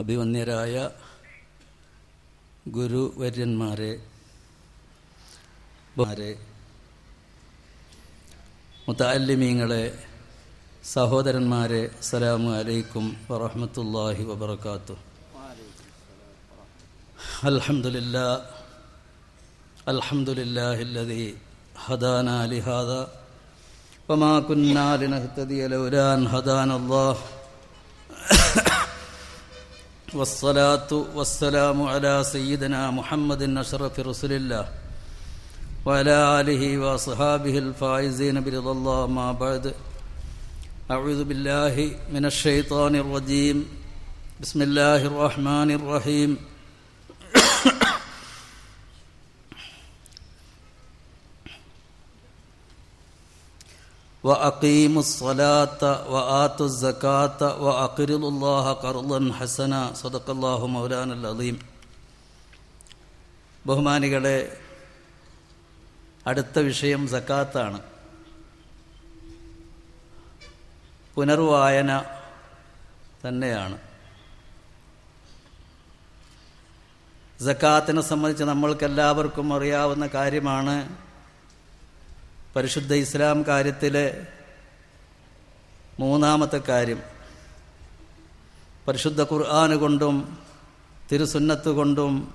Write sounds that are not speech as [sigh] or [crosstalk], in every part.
അഭിമന്യരായ ഗുരുവര്യന്മാരെ മാരെ മുത്താലിമീങ്ങളെ സഹോദരന്മാരെ അസ്സലാമു അലൈക്കും വറഹമത്തല്ലാഹി വബർക്കാത്തു അൽഹംദുലില്ലാ അൽഹംദുലില്ലാഹില്ലതി ഹദാന ലിഹാദ വമാ കുന്നാലിനഹ്തദിയ ലൗലാൻ ഹദാനല്ലാഹ്. والصلاة والسلام على سيدنا محمد أشرف رسول الله وعلى آله وأصحابه الفائزين برضا الله ما بعد. أعوذ بالله من الشيطان الرجيم. بسم الله الرحمن الرحيم. وأقيموا الصلاة وآتوا الزكاة وأقرضوا الله قرضا حسنا صدق الله مولانا العظيم ബഹുമാനികളെ അടുത്ത വിഷയം സക്കാത്താണ് പുനർവായന തന്നെയാണ് സക്കാത്തിനെ സംബന്ധിച്ച് നമ്മൾക്കെല്ലാവർക്കും അറിയാവുന്ന കാര്യമാണ് പരിശുദ്ധ ഇസ്ലാം കാര്യത്തിലെ മൂന്നാമത്തെ കാര്യം. പരിശുദ്ധ ഖുർആാന് കൊണ്ടും തിരുസുന്നത്ത് കൊണ്ടും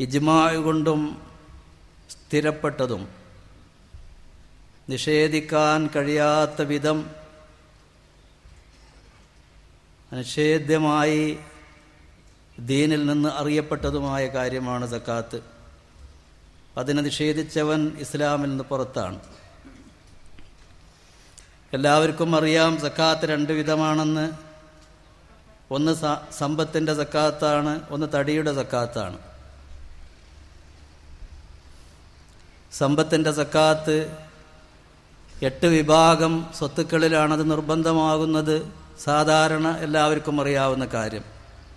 ഇജ്മാ കൊണ്ടും സ്ഥിരപ്പെട്ടതും നിഷേധിക്കാൻ കഴിയാത്ത വിധം അനിഷേധ്യമായി ദീനിൽ നിന്ന് അറിയപ്പെട്ടതുമായ കാര്യമാണ് സക്കാത്ത്. അതിനെ നിഷേധിച്ചവൻ ഇസ്ലാമിൽ നിന്ന് പുറത്താണ്. എല്ലാവർക്കും അറിയാം സക്കാത്ത് രണ്ട് വിധമാണെന്ന്. ഒന്ന് സമ്പത്തിന്റെ സക്കാത്താണ് ഒന്ന് തടിയുടെ സക്കാത്താണ്. സമ്പത്തിന്റെ സക്കാത്ത് എട്ട് വിഭാഗം സ്വത്തുക്കളിലാണത് നിർബന്ധമാകുന്നത്. സാധാരണ എല്ലാവർക്കും അറിയാവുന്ന കാര്യം.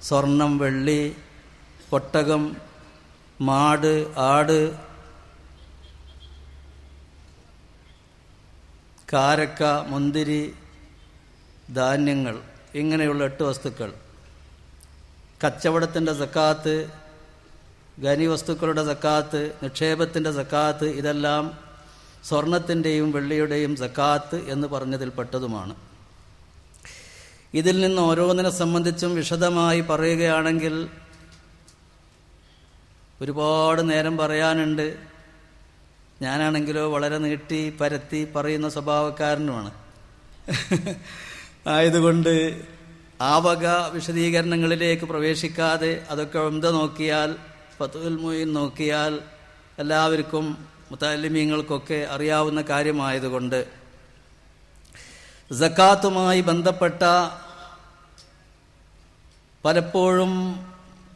സ്വർണം വെള്ളി കൊട്ടകം മാട് ആട് കാരക്ക മുന്തിരി ധാന്യങ്ങൾ ഇങ്ങനെയുള്ള എട്ട് വസ്തുക്കൾ. കച്ചവടത്തിന്റെ സക്കാത്ത് ഖനി വസ്തുക്കളുടെ സക്കാത്ത് നിക്ഷേപത്തിന്റെ സക്കാത്ത് ഇതെല്ലാം സ്വർണത്തിന്റെയും വെള്ളിയുടെയും സക്കാത്ത് എന്ന് പറഞ്ഞതിൽപ്പെട്ടതുമാണ് ഇതിൽ നിന്ന് ഓരോന്നിനെ സംബന്ധിച്ചും വിശദമായി പറയുകയാണെങ്കിൽ ഒരുപാട് നേരം പറയാനുണ്ട്. ഞാനാണെങ്കിലോ വളരെ നീട്ടി പരത്തി പറയുന്ന സ്വഭാവക്കാരനുമാണ്. ആയതുകൊണ്ട് ആ വക വിശദീകരണങ്ങളിലേക്ക് പ്രവേശിക്കാതെ അതൊക്കെ എന്ത് നോക്കിയാൽ ഫത്തുൽ മൊയ്ൻ നോക്കിയാൽ എല്ലാവർക്കും മുത്താലിമീങ്ങൾക്കൊക്കെ അറിയാവുന്ന കാര്യമായതുകൊണ്ട് ജക്കാത്തുമായി ബന്ധപ്പെട്ട പലപ്പോഴും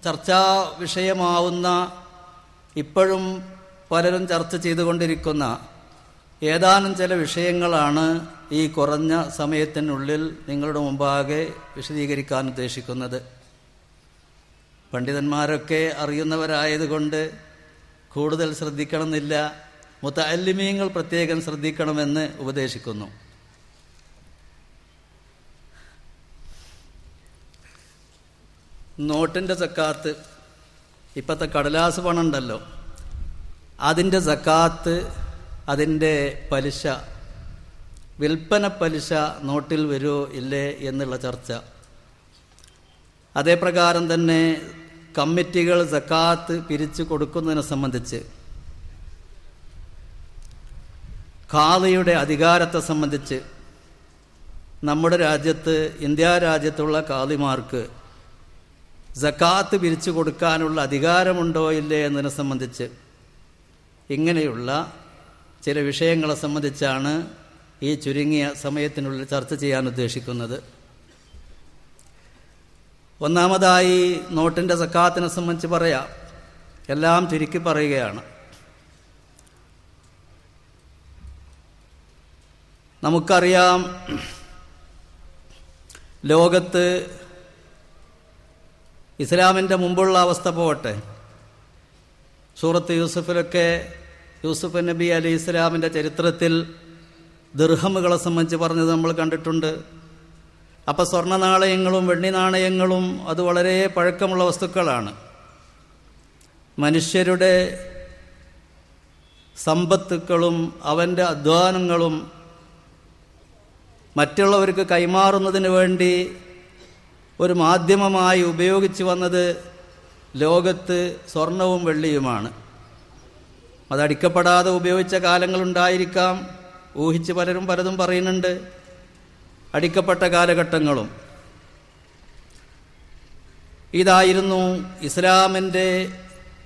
ചർച്ചാ വിഷയമാവുന്ന ഇപ്പോഴും പലരും ചർച്ച ചെയ്തുകൊണ്ടിരിക്കുന്ന ഏതാനും ചില വിഷയങ്ങളാണ് ഈ കുറഞ്ഞ സമയത്തിനുള്ളിൽ നിങ്ങളുടെ മുമ്പാകെ വിശദീകരിക്കാൻ ഉദ്ദേശിക്കുന്നത്. പണ്ഡിതന്മാരൊക്കെ അറിയുന്നവരായതുകൊണ്ട് കൂടുതൽ ശ്രദ്ധിക്കണമെന്നില്ല. മുത്തല്ലിമീങ്ങൾ പ്രത്യേകം ശ്രദ്ധിക്കണമെന്ന് ഉപദേശിക്കുന്നു. നോട്ടിന്റെ ചക്കാത്ത് ഇപ്പോഴത്തെ കടലാസ് പണം ഉണ്ടല്ലോ അതിന്റെ സക്കാത്ത് അതിന്റെ പലിശ വിൽപ്പന പലിശ നോട്ടിൽ വരുമോ ഇല്ലേ എന്നുള്ള ചർച്ച. അതേപ്രകാരം തന്നെ കമ്മിറ്റികൾ സക്കാത്ത് പിരിച്ചു കൊടുക്കുന്നതിനെ സംബന്ധിച്ച് ഖാദിയുടെ അധികാരത്തെ സംബന്ധിച്ച് നമ്മുടെ രാജ്യത്ത് ഇന്ത്യ രാജ്യത്തുള്ള ഖാദിമാർക്ക് സക്കാത്ത് പിരിച്ചു കൊടുക്കാനുള്ള അധികാരമുണ്ടോ ഇല്ലേ എന്നതിനെ സംബന്ധിച്ച് ഇങ്ങനെയുള്ള ചില വിഷയങ്ങളെ സംബന്ധിച്ചാണ് ഈ ചുരുങ്ങിയ സമയത്തിനുള്ളിൽ ചർച്ച ചെയ്യാൻ ഉദ്ദേശിക്കുന്നത്. ഒന്നാമതായി നോട്ടിന്റെ സക്കാത്തിനെ സംബന്ധിച്ച് പറയാം. എല്ലാം ചുരുക്കി പറയുകയാണ്. നമുക്കറിയാം ലോകത്ത് ഇസ്ലാമിന്റെ മുമ്പുള്ള അവസ്ഥ പോകട്ടെ. സൂറത്ത് യൂസുഫിലൊക്കെ യൂസുഫ് നബി അലി ഇസ്ലാമിന്റെ ചരിത്രത്തിൽ ദർഹമുകളെ സംബന്ധിച്ച് പറഞ്ഞത് നമ്മൾ കണ്ടിട്ടുണ്ട്. അപ്പോൾ സ്വർണ നാണയങ്ങളും വെണ്ണി നാണയങ്ങളും അത് വളരെ പഴക്കമുള്ള വസ്തുക്കളാണ്. മനുഷ്യരുടെ സമ്പത്തുക്കളും അവന്റെ അധ്വാനങ്ങളും മറ്റുള്ളവർക്ക് കൈമാറുന്നതിന് വേണ്ടി ഒരു മാധ്യമമായി ഉപയോഗിച്ചു വന്നത് ലോകത്ത് സ്വർണവും വെള്ളിയുമാണ്. അതടിക്കപ്പെടാതെ ഉപയോഗിച്ച കാലങ്ങളുണ്ടായിരിക്കാം. ഊഹിച്ച് പലരും പലതും പറയുന്നുണ്ട്. അടിക്കപ്പെട്ട കാലഘട്ടങ്ങളും. ഇതായിരുന്നു ഇസ്ലാമിന്റെ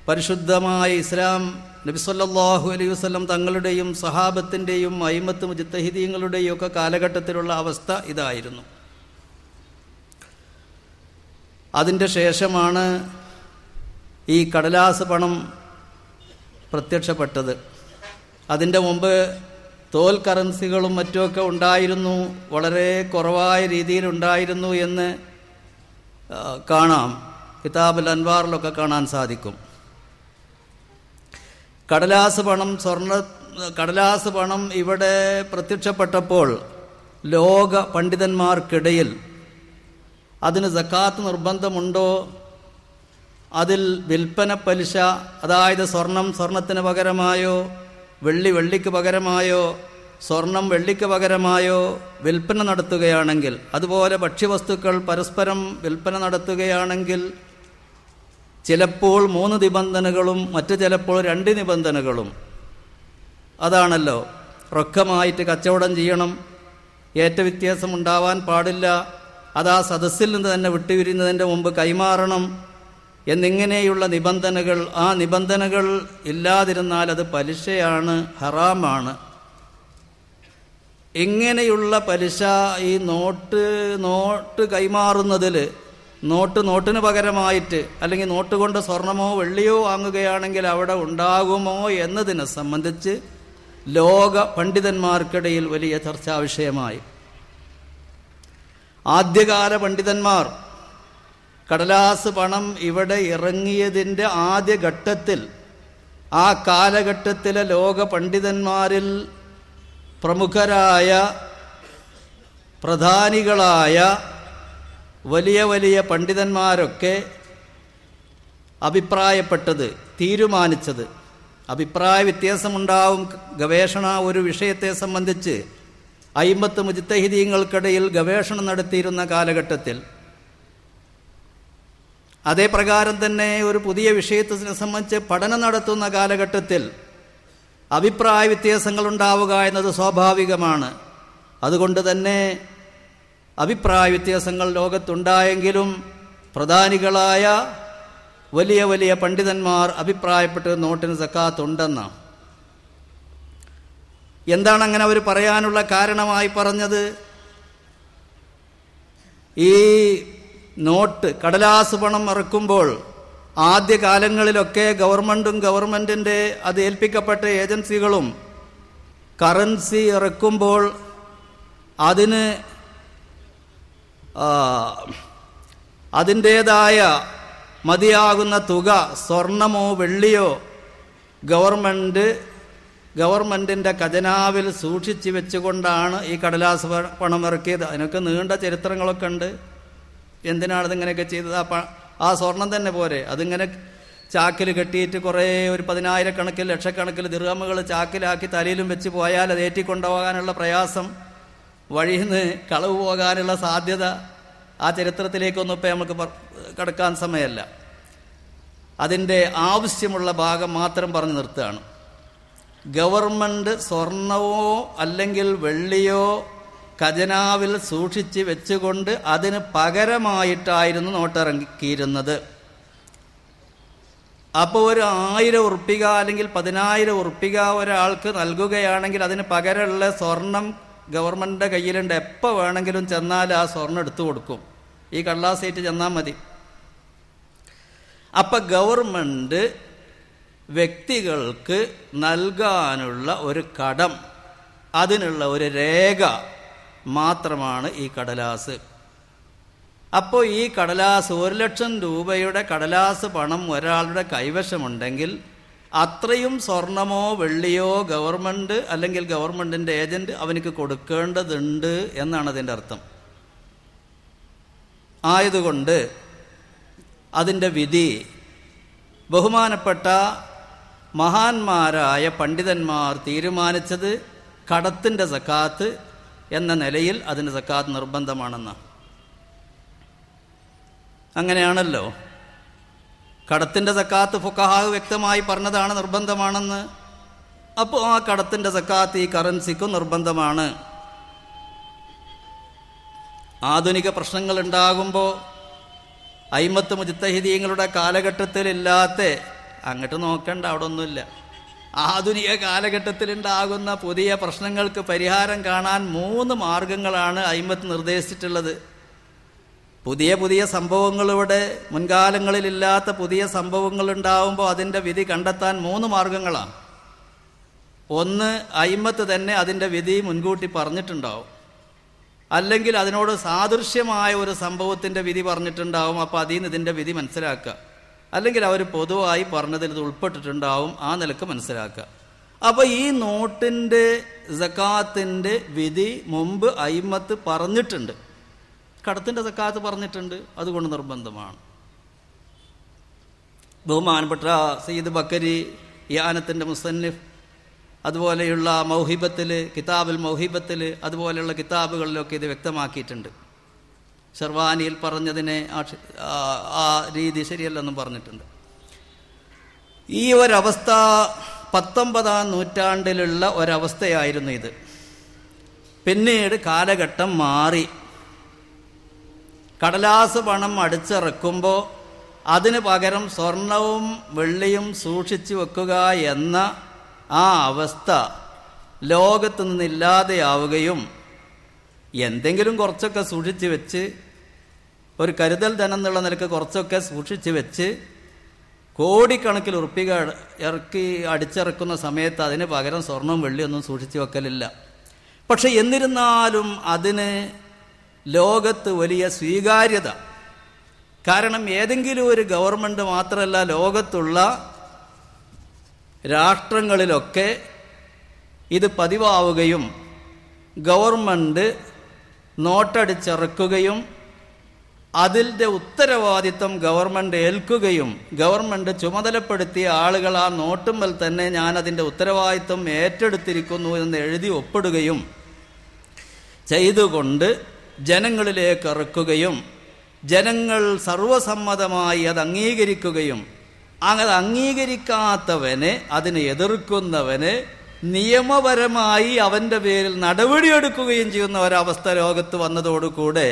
പരിശുദ്ധമായ ഇസ്ലാം. നബിസ്വല്ലാഹു അലൈഹി വസ്ലം തങ്ങളുടെയും സഹാബത്തിന്റെയും അയിമത്ത് മുജിത്തഹിദീങ്ങളുടെയും ഒക്കെ കാലഘട്ടത്തിലുള്ള അവസ്ഥ ഇതായിരുന്നു. അതിന്റെ ശേഷമാണ് ഈ കടലാസ് പണം പ്രത്യക്ഷപ്പെട്ടത്. അതിന്റെ മുമ്പ് തോൽ കറൻസികളും മറ്റുമൊക്കെ ഉണ്ടായിരുന്നു വളരെ കുറവായ രീതിയിലുണ്ടായിരുന്നു എന്ന് കാണാം. കിതാബുൽ അൻവാറിലൊക്കെ കാണാൻ സാധിക്കും. കടലാസ് പണം സ്വർണ കടലാസ് പണം ഇവിടെ പ്രത്യക്ഷപ്പെട്ടപ്പോൾ ലോക പണ്ഡിതന്മാർക്കിടയിൽ അതിന് സക്കാത്ത് നിർബന്ധമുണ്ടോ? അതിൽ വിൽപ്പന പലിശ അതായത് സ്വർണം സ്വർണത്തിന് പകരമായോ വെള്ളി വെള്ളിക്ക് പകരമായോ സ്വർണം വെള്ളിക്ക് പകരമായോ വിൽപ്പന നടത്തുകയാണെങ്കിൽ അതുപോലെ ഭക്ഷ്യവസ്തുക്കൾ പരസ്പരം വിൽപ്പന നടത്തുകയാണെങ്കിൽ ചിലപ്പോൾ മൂന്ന് നിബന്ധനകളും മറ്റു ചിലപ്പോൾ രണ്ട് നിബന്ധനകളും. അതാണല്ലോ റൊക്കമായിട്ട് കച്ചവടം ചെയ്യണം ഏറ്റവ്യത്യാസം ഉണ്ടാവാൻ പാടില്ല അതാ സദസ്സിൽ നിന്ന് തന്നെ വിട്ടുപിരിയുന്നതിന്റെ മുമ്പ് കൈമാറണം എന്നിങ്ങനെയുള്ള നിബന്ധനകൾ ആ നിബന്ധനകൾ ഇല്ലാതിരുന്നാൽ അത് പലിശയാണ് ഹറാമാണ്. ഇങ്ങനെയുള്ള പലിശ ഈ നോട്ട് നോട്ട് കൈമാറുന്നതിൽ നോട്ട് നോട്ടിന് പകരമായിട്ട് അല്ലെങ്കിൽ നോട്ട് കൊണ്ട് സ്വർണമോ വെള്ളിയോ വാങ്ങുകയാണെങ്കിൽ അവിടെ ഉണ്ടാകുമോ എന്നതിനെ സംബന്ധിച്ച് ലോക പണ്ഡിതന്മാർക്കിടയിൽ വലിയ ചർച്ചാ വിഷയമായി ആദ്യകാല പണ്ഡിതന്മാർ കടലാസ് പണം ഇവിടെ ഇറങ്ങിയതിന്റെ ആദ്യ ഘട്ടത്തിൽ ആ കാലഘട്ടത്തിലെ ലോക പണ്ഡിതന്മാരിൽ പ്രമുഖരായ പ്രധാനികളായ വലിയ വലിയ പണ്ഡിതന്മാരൊക്കെ അഭിപ്രായപ്പെട്ടത് തീരുമാനിച്ചത്. അഭിപ്രായ വ്യത്യാസമുണ്ടാവും. ഗവേഷണ ഒരു വിഷയത്തെ സംബന്ധിച്ച് അയിമ്പത്ത് മുജിത്തഹിദീങ്ങൾക്കിടയിൽ ഗവേഷണം നടത്തിയിരുന്ന കാലഘട്ടത്തിൽ അതേ പ്രകാരം തന്നെ ഒരു പുതിയ വിഷയത്തിനെ സംബന്ധിച്ച് പഠനം നടത്തുന്ന കാലഘട്ടത്തിൽ അഭിപ്രായ വ്യത്യാസങ്ങൾ ഉണ്ടാവുക എന്നത് സ്വാഭാവികമാണ്. അതുകൊണ്ട് തന്നെ അഭിപ്രായ വ്യത്യാസങ്ങൾ ലോകത്തുണ്ടായെങ്കിലും പ്രധാനികളായ വലിയ വലിയ പണ്ഡിതന്മാർ അഭിപ്രായപ്പെട്ട് നോട്ടിന് സക്കാത്തുണ്ടെന്ന് എന്താണ് അങ്ങനെ അവർ പറയാനുള്ള കാരണമായി പറഞ്ഞത്? ഈ നോട്ട് കടലാസ് പണം ഇറക്കുമ്പോൾ ആദ്യ കാലങ്ങളിലൊക്കെ ഗവൺമെന്റും ഗവൺമെന്റിന്റെ അത് ഏൽപ്പിക്കപ്പെട്ട ഏജൻസികളും കറൻസി ഇറക്കുമ്പോൾ അതിന് അതിന്റേതായ മതിയാകുന്ന തുക സ്വർണമോ വെള്ളിയോ ഗവൺമെന്റ് ഗവൺമെന്റിന്റെ ഖജനാവിൽ സൂക്ഷിച്ചു വെച്ചുകൊണ്ടാണ് ഈ കടലാസ് പണം ഇറക്കിയത്. അതിനൊക്കെ നീണ്ട ചരിത്രങ്ങളൊക്കെ ഉണ്ട്. എന്തിനാണ് ഇതിങ്ങനെയൊക്കെ ചെയ്തത്? ആ ആ സ്വർണം തന്നെ പോരെ. അതിങ്ങനെ ചാക്കിൽ കെട്ടിയിട്ട് കുറേ ഒരു പതിനായിരക്കണക്കിൽ ലക്ഷക്കണക്കിൽ ദിർഹമുകൾ ചാക്കിലാക്കി തലയിലും വെച്ച് പോയാൽ അത് ഏറ്റിക്കൊണ്ടുപോകാനുള്ള പ്രയാസം വഴിയിൽ നിന്ന് കളവ് പോകാനുള്ള സാധ്യത ആ ചരിത്രത്തിലേക്കൊന്നും ഇപ്പം നമുക്ക് കടക്കാൻ സമയമല്ല. അതിന്റെ ആവശ്യമുള്ള ഭാഗം മാത്രം പറഞ്ഞു നിർത്തുകയാണ്. ഗവൺമെന്റ് സ്വർണവോ അല്ലെങ്കിൽ വെള്ളിയോ ഖജനാവിൽ സൂക്ഷിച്ച് വെച്ചുകൊണ്ട് അതിന് പകരമായിട്ടായിരുന്നു നോട്ടിറക്കിയിരുന്നത് അപ്പോൾ ഒരു ആയിരം ഉറുപ്പിക അല്ലെങ്കിൽ പതിനായിരം ഉറുപ്പിക ഒരാൾക്ക് നൽകുകയാണെങ്കിൽ അതിന് പകരമുള്ള സ്വർണം ഗവൺമെന്റിന്റെ കയ്യിലുണ്ട്. എപ്പോൾ വേണമെങ്കിലും ചെന്നാൽ ആ സ്വർണം എടുത്തു കൊടുക്കും. ഈ കള്ളാസേറ്റ് ചെന്നാൽ മതി. അപ്പം ഗവൺമെന്റ് വ്യക്തികൾക്ക് നൽകാനുള്ള ഒരു കടം അതിനുള്ള ഒരു രേഖ മാത്രമാണ് ഈ കടലാസ്. അപ്പോൾ ഈ കടലാസ് ഒരു ലക്ഷം രൂപയുടെ കടലാസ് പണം ഒരാളുടെ കൈവശമുണ്ടെങ്കിൽ അത്രയും സ്വർണമോ വെള്ളിയോ ഗവൺമെന്റ് അല്ലെങ്കിൽ ഗവൺമെന്റിന്റെ ഏജന്റ് അവനക്ക് കൊടുക്കേണ്ടതുണ്ട് എന്നാണ് അതിന്റെ അർത്ഥം. ആയതുകൊണ്ട് അതിന്റെ വിധി ബഹുമാനപ്പെട്ട മഹാന്മാരായ പണ്ഡിതന്മാർ തീരുമാനിച്ചത് കടത്തിന്റെ സക്കാത്ത് എന്ന നിലയിൽ അതിന് സക്കാത്ത് നിർബന്ധമാണെന്ന്. അങ്ങനെയാണല്ലോ. കടത്തിന്റെ സക്കാത്ത് ഫുക്കഹാവ് വ്യക്തമായി പറഞ്ഞതാണ് നിർബന്ധമാണെന്ന്. അപ്പോൾ ആ കടത്തിന്റെ സക്കാത്ത് ഈ കറൻസിക്കും നിർബന്ധമാണ്. ആധുനിക പ്രശ്നങ്ങൾ ഉണ്ടാകുമ്പോൾ അയിമത്ത് മുജിത്തഹിദീങ്ങളുടെ കാലഘട്ടത്തിലില്ലാത്ത അങ്ങോട്ട് നോക്കേണ്ട അവിടെ ഒന്നുമില്ല ആധുനിക കാലഘട്ടത്തിലുണ്ടാകുന്ന പുതിയ പ്രശ്നങ്ങൾക്ക് പരിഹാരം കാണാൻ മൂന്ന് മാർഗങ്ങളാണ് അയിമത്ത് നിർദ്ദേശിച്ചിട്ടുള്ളത്. പുതിയ പുതിയ സംഭവങ്ങളിവിടെ മുൻകാലങ്ങളിലില്ലാത്ത പുതിയ സംഭവങ്ങൾ ഉണ്ടാവുമ്പോൾ അതിന്റെ വിധി കണ്ടെത്താൻ മൂന്ന് മാർഗങ്ങളാണ്. ഒന്ന് അയിമത്ത് തന്നെ അതിന്റെ വിധി മുൻകൂട്ടി പറഞ്ഞിട്ടുണ്ടാവും. അല്ലെങ്കിൽ അതിനോട് സാദൃശ്യമായ ഒരു സംഭവത്തിന്റെ വിധി പറഞ്ഞിട്ടുണ്ടാവും. അപ്പോൾ അതിൽ നിന്ന് ഇതിന്റെ വിധി മനസ്സിലാക്കുക. അല്ലെങ്കിൽ അവർ പൊതുവായി പറഞ്ഞതിൽ ഇത് ഉൾപ്പെട്ടിട്ടുണ്ടാവും ആ നിലയ്ക്ക് മനസ്സിലാക്കുക. അപ്പോൾ ഈ നോട്ടിന്റെ സക്കാത്തിന്റെ വിധി മുമ്പ് അയിമത്ത് പറഞ്ഞിട്ടുണ്ട്. കടത്തിന്റെ സക്കാത്ത് പറഞ്ഞിട്ടുണ്ട്. അതുകൊണ്ട് നിർബന്ധമാണ്. ബഹുമാനപ്പെട്ട സയ്യിദ് ബക്കരി യാനത്തിന്റെ മുസന്നിഫ് അതുപോലെയുള്ള മൗഹിബത്തിൽ കിതാബുൽ മൗഹിബത്തിൽ അതുപോലെയുള്ള കിതാബുകളിലൊക്കെ ഇത് വ്യക്തമാക്കിയിട്ടുണ്ട്. ഷെർവാനിയിൽ പറഞ്ഞതിനെ ആ രീതി ശരിയല്ലെന്നും പറഞ്ഞിട്ടുണ്ട്. ഈ ഒരവസ്ഥ പത്തൊമ്പതാം നൂറ്റാണ്ടിലുള്ള ഒരവസ്ഥയായിരുന്നു ഇത്. പിന്നീട് കാലഘട്ടം മാറി. കടലാസ് പണം അടിച്ചിറക്കുമ്പോൾ അതിന് പകരം സ്വർണവും വെള്ളിയും സൂക്ഷിച്ചു വെക്കുക എന്ന ആ അവസ്ഥ ലോകത്തു നിന്നില്ലാതെയാവുകയും എന്തെങ്കിലും കുറച്ചൊക്കെ സൂക്ഷിച്ച് വെച്ച് ഒരു കരുതൽ ധനം എന്നുള്ള നിലയ്ക്ക് കുറച്ചൊക്കെ സൂക്ഷിച്ച് വെച്ച് കോടിക്കണക്കിൽ ഉറപ്പിക ഇറക്കി അടിച്ചിറക്കുന്ന സമയത്ത് അതിന് പകരം സ്വർണവും വെള്ളിയൊന്നും സൂക്ഷിച്ചു വെക്കലില്ല. പക്ഷെ എന്നിരുന്നാലും അതിന് ലോകത്ത് വലിയ സ്വീകാര്യത. കാരണം ഏതെങ്കിലും ഒരു ഗവൺമെന്റ് മാത്രമല്ല ലോകത്തുള്ള രാഷ്ട്രങ്ങളിലൊക്കെ ഇത് പതിവാവുകയും ഗവൺമെന്റ് നോട്ടടിച്ചിറക്കുകയും അതിന്റെ ഉത്തരവാദിത്വം ഗവൺമെന്റ് ഏൽക്കുകയും ഗവൺമെന്റ് ചുമതലപ്പെടുത്തിയ ആളുകൾ ആ നോട്ടുമ്പൽ തന്നെ ഞാൻ അതിന്റെ ഉത്തരവാദിത്വം ഏറ്റെടുത്തിരിക്കുന്നു എന്ന് എഴുതി ഒപ്പിടുകയും ചെയ്തുകൊണ്ട് ജനങ്ങളിലേക്ക് ഇറക്കുകയും ജനങ്ങൾ സർവസമ്മതമായി അത് അംഗീകരിക്കുകയും അങ്ങനെ അംഗീകരിക്കാത്തവനെ അതിനെ എതിർക്കുന്നവന് നിയമപരമായി അവന്റെ പേരിൽ നടപടിയെടുക്കുകയും ചെയ്യുന്ന ഒരവസ്ഥ ലോകത്ത് വന്നതോടുകൂടെ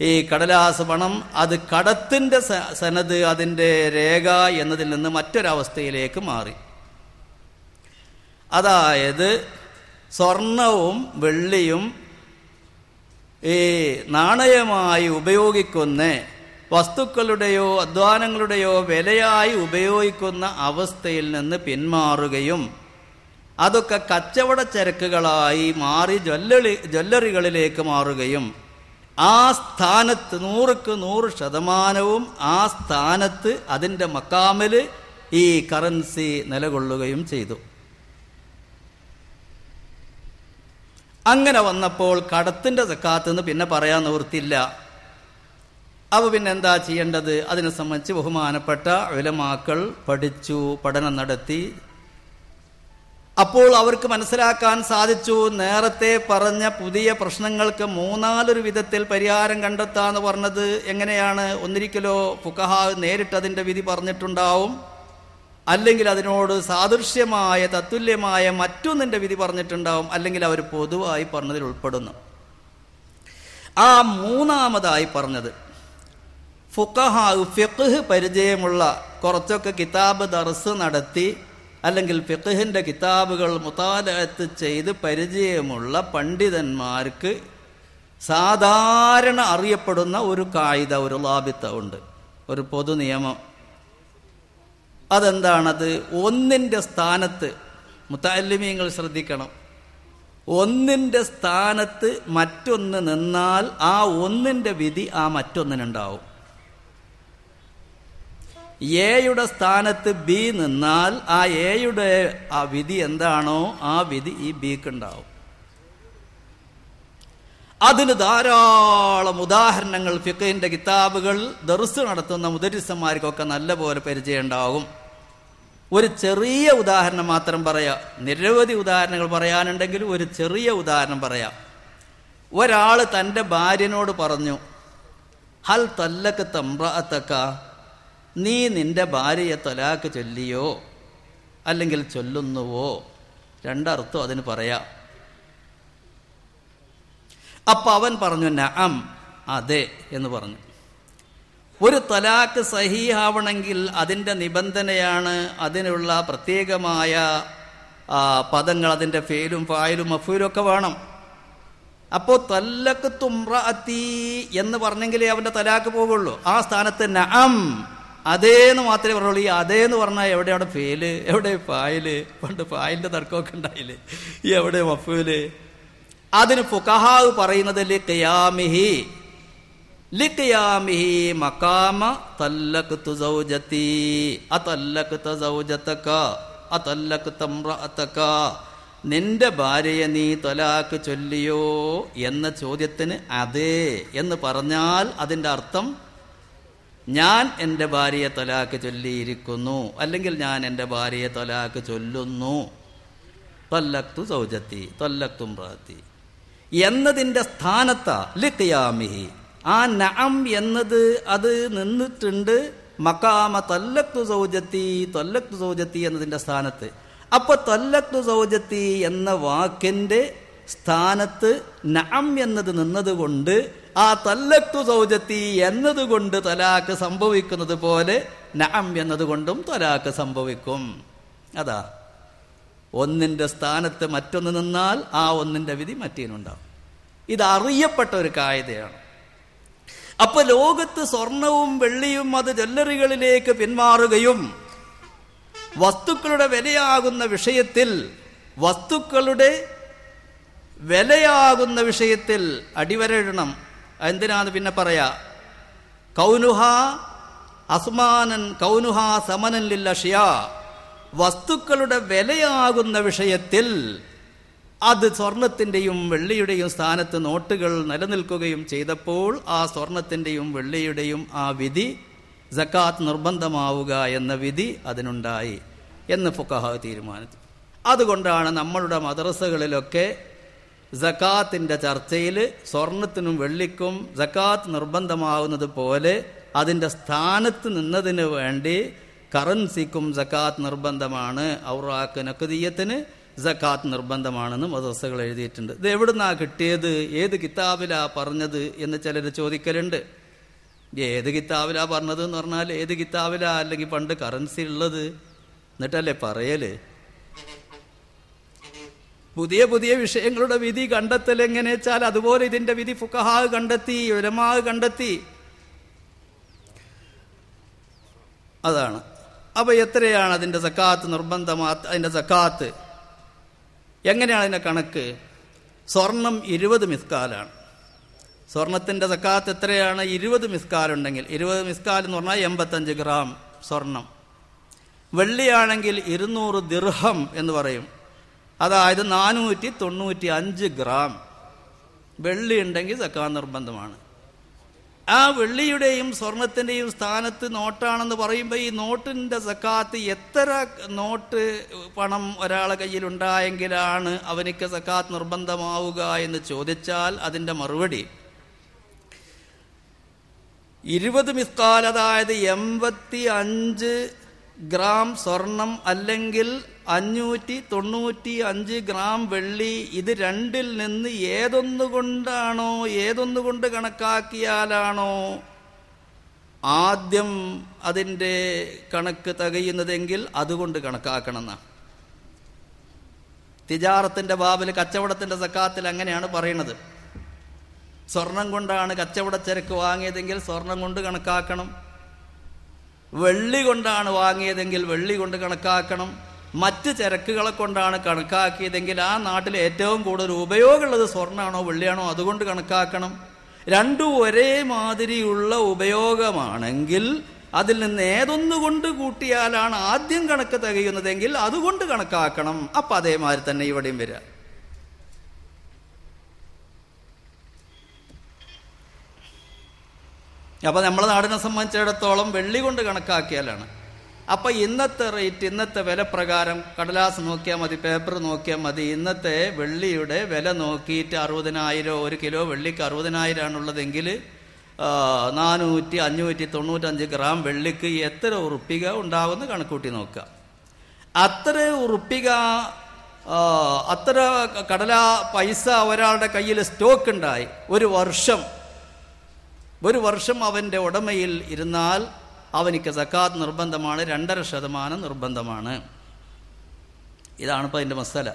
ഈ കടലാസ് പണം അത് കടത്തിന്റെ സനത് അതിന്റെ രേഖ എന്നതിൽ നിന്ന് മറ്റൊരവസ്ഥയിലേക്ക് മാറി. അതായത് സ്വർണവും വെള്ളിയും ഈ നാണയമായി ഉപയോഗിക്കുന്ന വസ്തുക്കളുടെയോ അധ്വാനങ്ങളുടെയോ വിലയായി ഉപയോഗിക്കുന്ന അവസ്ഥയിൽ നിന്ന് പിന്മാറുകയും അതൊക്കെ കച്ചവട ചരക്കുകളായി മാറി ജ്വല്ലറി ജ്വല്ലറികളിലേക്ക് മാറുകയും ആ സ്ഥാനത്ത് നൂറുക്ക് നൂറ് ശതമാനവും ആ സ്ഥാനത്ത് അതിന്റെ മക്കാമിൽ ഈ കറൻസി നിലകൊള്ളുകയും ചെയ്തു. അങ്ങനെ വന്നപ്പോൾ കടത്തിന്റെ സക്കാത്ത് നിന്ന് പിന്നെ പറയാൻ നിവൃത്തില്ല അപ്പോൾ പിന്നെ എന്താ ചെയ്യേണ്ടത്? അതിനെ സംബന്ധിച്ച് ബഹുമാനപ്പെട്ട വിലമാക്കൾ പഠിച്ചു പഠനം നടത്തി അപ്പോൾ അവർക്ക് മനസ്സിലാക്കാൻ സാധിച്ചു നേരത്തെ പറഞ്ഞ പുതിയ പ്രശ്നങ്ങൾക്ക് മൂന്നാലൊരു വിധത്തിൽ പരിഹാരം കണ്ടെത്താന്ന് പറഞ്ഞത് എങ്ങനെയാണ്? ഒന്നിരിക്കലോ ഫുക്കഹ നേരിട്ട് അതിന്റെ വിധി പറഞ്ഞിട്ടുണ്ടാവും. അല്ലെങ്കിൽ അതിനോട് സാദൃശ്യമായ തത്തുല്യമായ മറ്റൊന്നിന്റെ വിധി പറഞ്ഞിട്ടുണ്ടാവും. അല്ലെങ്കിൽ അവർ പൊതുവായി പറഞ്ഞതിൽ ഉൾപ്പെടുന്നു. ആ മൂന്നാമതായി പറഞ്ഞത് ഫുക്കഹ ഫിഖ് പരിചയമുള്ള കുറച്ചൊക്കെ കിതാബ് ദർസ് നടത്തി അല്ലെങ്കിൽ ഫിഖിന്റെ കിതാബുകൾ മുത്താലത്ത് ചെയ്ത് പരിചയമുള്ള പണ്ഡിതന്മാർക്ക് സാധാരണ അറിയപ്പെടുന്ന ഒരു കായിത ഒരു ലാഭിത്ത ഉണ്ട്. ഒരു പൊതു നിയമം. അതെന്താണത്? ഒന്നിന്റെ സ്ഥാനത്ത് മുത്താലിമീങ്ങൾ ശ്രദ്ധിക്കണം. ഒന്നിന്റെ സ്ഥാനത്ത് മറ്റൊന്ന് നിന്നാൽ ആ ഒന്നിന്റെ വിധി ആ മറ്റൊന്നിനുണ്ടാവും. എയുടെ സ്ഥാനത്ത് ബി നിന്നാൽ ആ എയുടെ ആ വിധി എന്താണോ ആ വിധി ഈ ബിക്ക് ഉണ്ടാവും അതിന് ധാരാളം ഉദാഹരണങ്ങൾ ഫിഖിന്റെ കിതാബുകൾ ദർസ് നടത്തുന്ന മുദരിസന്മാർക്കൊക്കെ നല്ലപോലെ പരിചയം ഉണ്ടാകും ഒരു ചെറിയ ഉദാഹരണം മാത്രം പറയാം. നിരവധി ഉദാഹരണങ്ങൾ പറയാനുണ്ടെങ്കിൽ ഒരു ചെറിയ ഉദാഹരണം പറയാം. ഒരാൾ തന്റെ ഭാര്യനോട് പറഞ്ഞു ഹൽ തല്ലക്ക് തമ്പ്രത്തക്ക നീ നിന്റെ ഭാര്യയെ തലാക്ക് ചൊല്ലിയോ? അല്ലെങ്കിൽ ചൊല്ലുന്നുവോ? രണ്ടർത്ഥം അതിന് പറയാം. അപ്പൊ അവൻ പറഞ്ഞു നഅം. അതെ എന്ന് പറഞ്ഞു. ഒരു തലാക്ക് സഹീഹാവണമെങ്കിൽ അതിന്റെ നിബന്ധനയാണ് അതിനുള്ള പ്രത്യേകമായ പദങ്ങൾ അതിന്റെ ഫേലും ഫായലും മഫൂലും ഒക്കെ വേണം. അപ്പോൾ തല്ലക്ക് തുമ്രഅത്തി എന്ന് പറഞ്ഞെങ്കിലേ അവന്റെ തലാക്ക് പോകുള്ളൂ ആ സ്ഥാനത്ത് നഅം. അതേന്ന് മാത്രമേ പറയുള്ളൂ ഈ അതേന്ന് പറഞ്ഞാൽ എവിടെയാണ് ഫേൽ എവിടെ പായൽ? പണ്ട് ഫായിലിന്റെ തർക്കമൊക്കെ ഉണ്ടായില്ലേ? ഈ എവിടെ മഫൂൽ? അതിന് ഫുഖഹാവ് പറയുന്നത് ലിഖയാമിഹി. ലിഖയാമിഹി മക്കാമ തല്ലഖ്തു സൗജത്തി അതല്ലഖ്ത അ അതല്ലഖ്ത ഇംറഅതക. നിന്റെ ഭാര്യയെ നീ തൊലാക്ക് ചൊല്ലിയോ എന്ന ചോദ്യത്തിന് അതേ എന്ന് പറഞ്ഞാൽ അതിന്റെ അർത്ഥം ഞാൻ എന്റെ ഭാര്യയെ തലാക്ക് ചൊല്ലിയിരിക്കുന്നു. അല്ലെങ്കിൽ ഞാൻ എന്റെ ഭാര്യയെ തലാക്ക് ചൊല്ലുന്നു. തൊല്ലക്തു സൗജത്തി തൊല്ലക്തും പ്രാത്തി എന്നതിന്റെ സ്ഥാനത്താ ലിഖിയാമിഹി. ആ നഅം എന്നത് അത് നിന്നിട്ടുണ്ട്. മക്കാമ തൊല്ലത്തു സൗജത്തി തൊല്ലക്തു സൗജത്തി എന്നതിന്റെ സ്ഥാനത്ത്. അപ്പൊ തൊല്ലക്തു സൗജത്തി എന്ന വാക്കിന്റെ സ്ഥാനത്ത് നഅം എന്നത് നിന്നതുകൊണ്ട് ആ തല്ലക്തു സൗജത്തി എന്നതുകൊണ്ട് തലാക്ക് സംഭവിക്കുന്നത് പോലെ നഅം എന്നതുകൊണ്ടും തലാക്ക് സംഭവിക്കും. അതാ ഒന്നിന്റെ സ്ഥാനത്ത് മറ്റൊന്ന് നിന്നാൽ ആ ഒന്നിന്റെ വിധി മറ്റേനുണ്ടാവും. ഇത് അറിയപ്പെട്ട ഒരു കായതയാണ്. അപ്പൊ ലോകത്ത് സ്വർണവും വെള്ളിയും അത് ജ്വല്ലറികളിലേക്ക് പിന്മാറുകയും വസ്തുക്കളുടെ വിലയാകുന്ന വിഷയത്തിൽ വസ്തുക്കളുടെ വിലയാകുന്ന വിഷയത്തിൽ അടിവരയിടണം. എന്തിനാന്ന് പിന്നെ പറയാ? കൗനുഹ അസ്മാനൻ കൗനുഹ സമനൻ ലില്ലഷിയ വസ്തുക്കളുടെ വിലയാകുന്ന വിഷയത്തിൽ അത് സ്വർണത്തിന്റെയും വെള്ളിയുടെയും സ്ഥാനത്ത് നോട്ടുകൾ നിലനിൽക്കുകയും ചെയ്തപ്പോൾ ആ സ്വർണത്തിന്റെയും വെള്ളിയുടെയും ആ വിധി ജക്കാത്ത് നിർബന്ധമാവുക എന്ന വിധി അതിനുണ്ടായി എന്ന് ഫുക്കഹ തീരുമാനിച്ചു. അതുകൊണ്ടാണ് നമ്മളുടെ മദ്രസകളിലൊക്കെ ജക്കാത്തിന്റെ ചർച്ചയിൽ സ്വർണത്തിനും വെള്ളിക്കും സക്കാത്ത് നിർബന്ധമാവുന്നത് പോലെ അതിന്റെ സ്ഥാനത്ത് നിന്നതിന് വേണ്ടി കറൻസിക്കും ജക്കാത്ത് നിർബന്ധമാണ്. ഔറാക്ക് നക്കുതീയത്തിന് ജക്കാത്ത് നിർബന്ധമാണെന്നും മദ്രസകൾ എഴുതിയിട്ടുണ്ട്. ഇത് എവിടുന്നാ കിട്ടിയത്? ഏത് കിതാബിലാ പറഞ്ഞത് എന്ന് ചിലർ ചോദിക്കലുണ്ട്. ഏത് കിതാബിലാ പറഞ്ഞത് എന്ന് പറഞ്ഞാൽ ഏത് കിതാബിലാ? അല്ലെങ്കിൽ പണ്ട് കറൻസി ഉള്ളത്. എന്നിട്ടല്ലേ പറയൽ? പുതിയ പുതിയ വിഷയങ്ങളുടെ വിധി കണ്ടെത്തൽ എങ്ങനെ വെച്ചാൽ അതുപോലെ ഇതിന്റെ വിധി ഫുക്കഹാവ് കണ്ടെത്തി ഉലമാ കണ്ടെത്തി. അതാണ്. അപ്പൊ എത്രയാണ് അതിന്റെ സക്കാത്ത് നിർബന്ധമാ അതിന്റെ സക്കാത്ത്? എങ്ങനെയാണ് അതിന്റെ കണക്ക്? സ്വർണം ഇരുപത് മിസ്കാലാണ്. സ്വർണത്തിന്റെ സക്കാത്ത് എത്രയാണ്? ഇരുപത് മിസ്കാലുണ്ടെങ്കിൽ ഇരുപത് മിസ്കാൽ എന്ന് പറഞ്ഞാൽ എൺപത്തഞ്ച് ഗ്രാം സ്വർണം. വെള്ളിയാണെങ്കിൽ ഇരുന്നൂറ് ദിർഹം എന്ന് പറയും. അതായത് നാനൂറ്റി തൊണ്ണൂറ്റി അഞ്ച് ഗ്രാം വെള്ളി ഉണ്ടെങ്കിൽ സക്കാ നിർബന്ധമാണ്. ആ വെള്ളിയുടെയും സ്വർണത്തിന്റെയും സ്ഥാനത്ത് നോട്ടാണെന്ന് പറയുമ്പോൾ ഈ നോട്ടിന്റെ സക്കാത്ത് എത്ര നോട്ട് പണം ഒരാളെ കയ്യിലുണ്ടായെങ്കിലാണ് അവനിക്ക് സക്കാത്ത് നിർബന്ധമാവുക എന്ന് ചോദിച്ചാൽ അതിന്റെ മറുപടി ഇരുപത് മിസ്കാൽ അതായത് എൺപത്തി അഞ്ച് ഗ്രാം സ്വർണം അല്ലെങ്കിൽ അഞ്ഞൂറ്റി തൊണ്ണൂറ്റി അഞ്ച് ഗ്രാം വെള്ളി ഇത് രണ്ടിൽ നിന്ന് ഏതൊന്നുകൊണ്ടാണോ ഏതൊന്നുകൊണ്ട് കണക്കാക്കിയാലാണോ? ആദ്യം അതിന്റെ കണക്ക് തകയുന്നതെങ്കിൽ അതുകൊണ്ട് കണക്കാക്കണം എന്നാണ് തിജാറത്തിന്റെ ബാബിൽ കച്ചവടത്തിന്റെ സക്കാത്തിൽ അങ്ങനെയാണ് പറയുന്നത്. സ്വർണം കൊണ്ടാണ് കച്ചവടച്ചരക്ക് വാങ്ങിയതെങ്കിൽ സ്വർണം കൊണ്ട് കണക്കാക്കണം. വെള്ളി കൊണ്ടാണ് വാങ്ങിയതെങ്കിൽ വെള്ളി കൊണ്ട് കണക്കാക്കണം. മറ്റ് ചരക്കുകളെ കൊണ്ടാണ് കണക്കാക്കിയതെങ്കിൽ ആ നാട്ടിൽ ഏറ്റവും കൂടുതൽ ഉപയോഗമുള്ളത് സ്വർണമാണോ വെള്ളിയാണോ അതുകൊണ്ട് കണക്കാക്കണം. രണ്ടും ഒരേ മാതിരിയുള്ള ഉപയോഗമാണെങ്കിൽ അതിൽ നിന്ന് ഏതൊന്നുകൊണ്ട് കൂട്ടിയാലാണ് ആദ്യം കണക്ക് തികയുന്നതെങ്കിൽ അതുകൊണ്ട് കണക്കാക്കണം. അപ്പം അതേമാതിരി തന്നെ ഇവിടെയും വരിക. അപ്പോൾ നമ്മുടെ നാടിനെ സംബന്ധിച്ചിടത്തോളം വെള്ളി കൊണ്ട് കണക്കാക്കിയാലാണ്. അപ്പോൾ ഇന്നത്തെ റേറ്റ് ഇന്നത്തെ വില പ്രകാരം കടലാസ് നോക്കിയാൽ മതി പേപ്പർ നോക്കിയാൽ മതി. ഇന്നത്തെ വെള്ളിയുടെ വില നോക്കിയിട്ട് അറുപതിനായിരം ഒരു കിലോ വെള്ളിക്ക് അറുപതിനായിരമാണുള്ളതെങ്കിൽ നാനൂറ്റി അഞ്ഞൂറ്റി തൊണ്ണൂറ്റഞ്ച് ഗ്രാം വെള്ളിക്ക് എത്ര ഉറുപ്പിക ഉണ്ടാവുമെന്ന് കണക്കൂട്ടി നോക്കുക. അത്ര ഉറുപ്പിക അത്ര കടല പൈസ ഒരാളുടെ കയ്യിൽ സ്റ്റോക്ക് ഉണ്ടായി. ഒരു വർഷം ഒരു വർഷം അവന്റെ ഉടമയിൽ ഇരുന്നാൽ അവനിക്ക് സക്കാത്ത് നിർബന്ധമാണ് രണ്ടര ശതമാനം നിർബന്ധമാണ്. ഇതാണ് ഇപ്പോൾ അതിന്റെ മസല.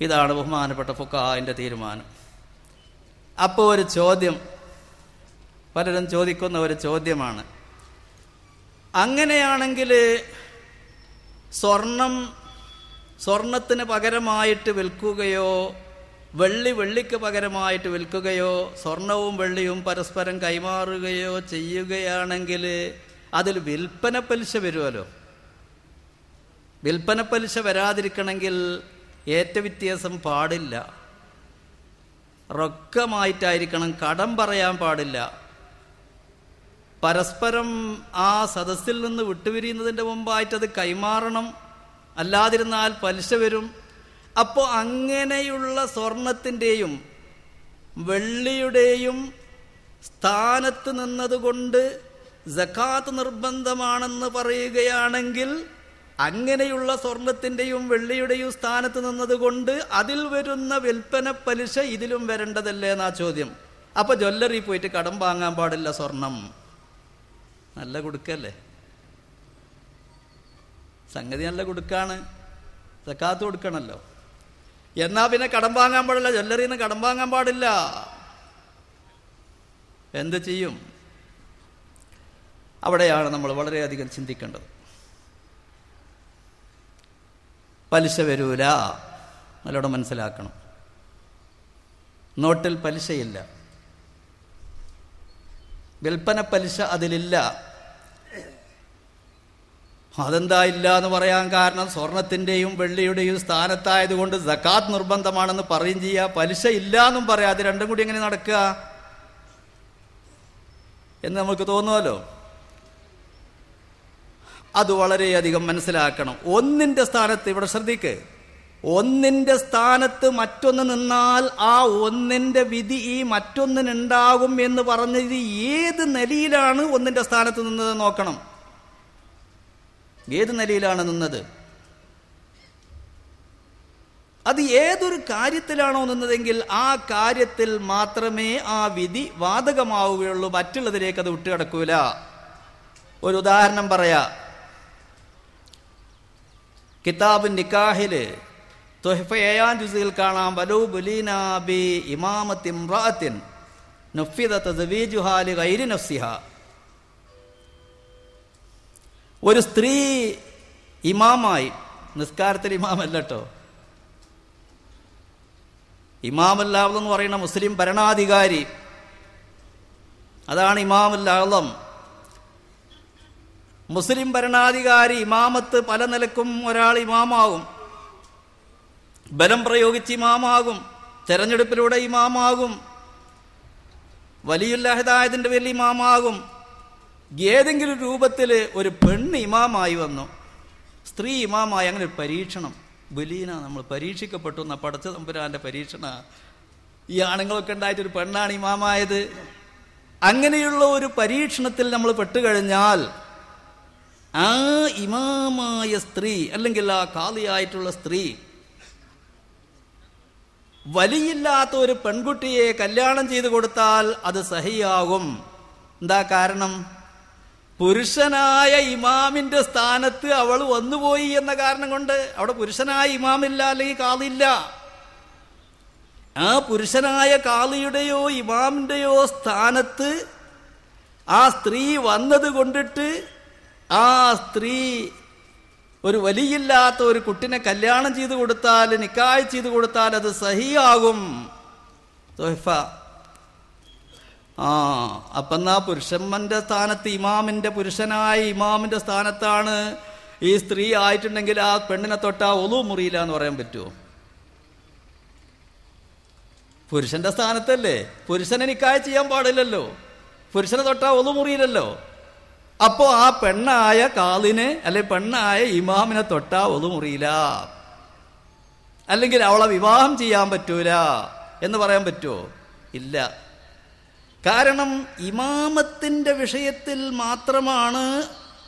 ഇതാണ് ബഹുമാനപ്പെട്ട ഫുക്കാഹിന്റെ തീരുമാനം. അപ്പോൾ ഒരു ചോദ്യം പലരും ചോദിക്കുന്ന ഒരു ചോദ്യമാണ്. അങ്ങനെയാണെങ്കിൽ സ്വർണം സ്വർണത്തിന് പകരമായിട്ട് വിൽക്കുകയോ വെള്ളി വെള്ളിക്ക് പകരമായിട്ട് വിൽക്കുകയോ സ്വർണവും വെള്ളിയും പരസ്പരം കൈമാറുകയോ ചെയ്യുകയാണെങ്കിൽ അതിൽ വിൽപ്പന പലിശ വരുമല്ലോ വിൽപ്പന പലിശ വരാതിരിക്കണമെങ്കിൽ ഏറ്റവ്യത്യാസം പാടില്ല. റൊക്കമായിട്ടായിരിക്കണം കടം പറയാൻ പാടില്ല. പരസ്പരം ആ സദസ്സിൽ നിന്ന് വിട്ടുപിരിയുന്നതിന്റെ മുമ്പായിട്ടത് കൈമാറണം. അല്ലാതിരുന്നാൽ പലിശ വരും. അപ്പോൾ അങ്ങനെയുള്ള സ്വർണത്തിന്റെയും വെള്ളിയുടെയും സ്ഥാനത്ത് നിന്നതുകൊണ്ട് ജക്കാത്ത് നിർബന്ധമാണെന്ന് പറയുകയാണെങ്കിൽ അങ്ങനെയുള്ള സ്വർണത്തിന്റെയും വെള്ളിയുടെയും സ്ഥാനത്ത് നിന്നതുകൊണ്ട് അതിൽ വരുന്ന വിൽപ്പന പലിശ ഇതിലും വരേണ്ടതല്ലേ എന്നാ ചോദ്യം. അപ്പോൾ ജ്വല്ലറി പോയിട്ട് കടം വാങ്ങാൻ പാടില്ല സ്വർണം. നല്ല കൊടുക്കല്ലേ? സംഗതി നല്ല കൊടുക്കാണ്. സക്കാത്ത് കൊടുക്കണല്ലോ. എന്നാ പിന്നെ കടം വാങ്ങാൻ പാടില്ല ജ്വല്ലറിയിൽ നിന്ന് കടം വാങ്ങാൻ പാടില്ല. എന്ത് ചെയ്യും? അവിടെയാണ് നമ്മൾ വളരെയധികം ചിന്തിക്കേണ്ടത്. പലിശ വരൂല. നല്ലോണം മനസ്സിലാക്കണം. നോട്ടിൽ പലിശയില്ല. വിൽപ്പന പലിശ അതിലില്ല. അതെന്താ ഇല്ല എന്ന് പറയാൻ കാരണം സ്വർണത്തിന്റെയും വെള്ളിയുടെയും സ്ഥാനത്തായതുകൊണ്ട് സക്കാത്ത് നിർബന്ധമാണെന്ന് പറയും ചെയ്യുക പലിശ ഇല്ല എന്നും പറയാം. അത് രണ്ടും കൂടി എങ്ങനെ നടക്കുക? എന്ന് നമുക്ക് തോന്നുമല്ലോ അത് വളരെയധികം മനസ്സിലാക്കണം. ഒന്നിന്റെ സ്ഥാനത്ത് ഇവിടെ ശ്രദ്ധിക്ക്. ഒന്നിന്റെ സ്ഥാനത്ത് മറ്റൊന്ന് നിന്നാൽ ആ ഒന്നിന്റെ വിധി ഈ മറ്റൊന്നിനുണ്ടാകും എന്ന് പറഞ്ഞത് ഏത് നിലയിലാണ് ഒന്നിന്റെ സ്ഥാനത്ത് നിന്നത് നോക്കണം. ഏത് നിലയിലാണ് നിന്നത്? അത് ഏതൊരു കാര്യത്തിലാണോ നിന്നതെങ്കിൽ ആ കാര്യത്തിൽ മാത്രമേ ആ വിധി വാതകമാവുകയുള്ളൂ. മറ്റുള്ളതിലേക്ക് അത് വിട്ടുകിടക്കൂല. ഒരു ഉദാഹരണം പറയാ. കിതാബ് നിക്കാഹിൽ. തൊഹഫ ഏഴാം ജുസിൽ കാണാം. വലു ബുലീന ബി ഇമാമത്തി ഗൈരി നഫ്സിഹ. ഒരു സ്ത്രീ ഇമാമായി. നിസ്കാരത്തിൽ ഇമാമല്ല കേട്ടോ ഇമാമല്ലാവെന്ന് പറയുന്ന മുസ്ലിം ഭരണാധികാരി. അതാണ് ഇമാമല്ലാളം മുസ്ലിം ഭരണാധികാരി ഇമാമത്ത് പല നിലക്കും ഒരാൾ ഇമാമാകും. ബലം പ്രയോഗിച്ച് ഇമാമാകും. തെരഞ്ഞെടുപ്പിലൂടെ ഇമാമാകും. വലിയുല്ലാഹിദായതിന്റെ പേരിൽ ഇമാമാകും. ഏതെങ്കിലും രൂപത്തിൽ ഒരു പെണ്ണ് ഇമാമായി വന്നു. സ്ത്രീ ഇമാമായി അങ്ങനെ ഒരു പരീക്ഷണം. ബലീന നമ്മൾ പരീക്ഷിക്കപ്പെട്ടു എന്ന പടച്ച തമ്പുരാന്റെ പരീക്ഷണ. ഈ ആണുങ്ങളൊക്കെ ഉണ്ടായിട്ടൊരു പെണ്ണാണ് ഇമാമായത്. അങ്ങനെയുള്ള ഒരു പരീക്ഷണത്തിൽ നമ്മൾ പെട്ടുകഴിഞ്ഞാൽ ആ ഇമാമായ സ്ത്രീ അല്ലെങ്കിൽ ആ കാളിയായിട്ടുള്ള സ്ത്രീ വലിയില്ലാത്ത ഒരു പെൺകുട്ടിയെ കല്യാണം ചെയ്തു കൊടുത്താൽ അത് സഹിയാകും. എന്താ കാരണം? പുരുഷനായ ഇമാമിന്റെ സ്ഥാനത്ത് അവൾ വന്നുപോയി എന്ന കാരണം കൊണ്ട് അവിടെ പുരുഷനായ ഇമാമില്ല അല്ലെങ്കിൽ കാളില്ല ആ പുരുഷനായ കാളിയുടെയോ ഇമാമിന്റെയോ സ്ഥാനത്ത് ആ സ്ത്രീ വന്നത് കൊണ്ടിട്ട് ആ സ്ത്രീ ഒരു വലിയില്ലാത്ത ഒരു കുട്ടിനെ കല്യാണം ചെയ്തു കൊടുത്താൽ നിക്കായ് ചെയ്തു കൊടുത്താൽ അത് സഹിയാകും. തൊഹഫ. ആ അപ്പം എന്നാ പുരുഷന്മാന്റെ സ്ഥാനത്ത് ഇമാമിന്റെ പുരുഷനായി ഇമാമിന്റെ സ്ഥാനത്താണ് ഈ സ്ത്രീ ആയിട്ടുണ്ടെങ്കിൽ ആ പെണ്ണിനെ തൊട്ടാ ഒളു മുറിയില്ല എന്ന് പറയാൻ പറ്റുമോ? പുരുഷന്റെ സ്ഥാനത്തല്ലേ? പുരുഷനെ നിക്കായ ചെയ്യാൻ പാടില്ലല്ലോ. പുരുഷനെ തൊട്ടാ ഒതു മുറിയില്ലല്ലോ. അപ്പോൾ ആ പെണ്ണായ കാലിനെ അല്ലെ പെണ്ണായ ഇമാമിനെ തൊട്ടാ ഒതു മുറിയില്ല. അല്ലെങ്കിൽ അവളെ വിവാഹം ചെയ്യാൻ പറ്റൂല എന്ന് പറയാൻ പറ്റുമോ ഇല്ല. കാരണം ഇമാമത്തിന്റെ വിഷയത്തിൽ മാത്രമാണ്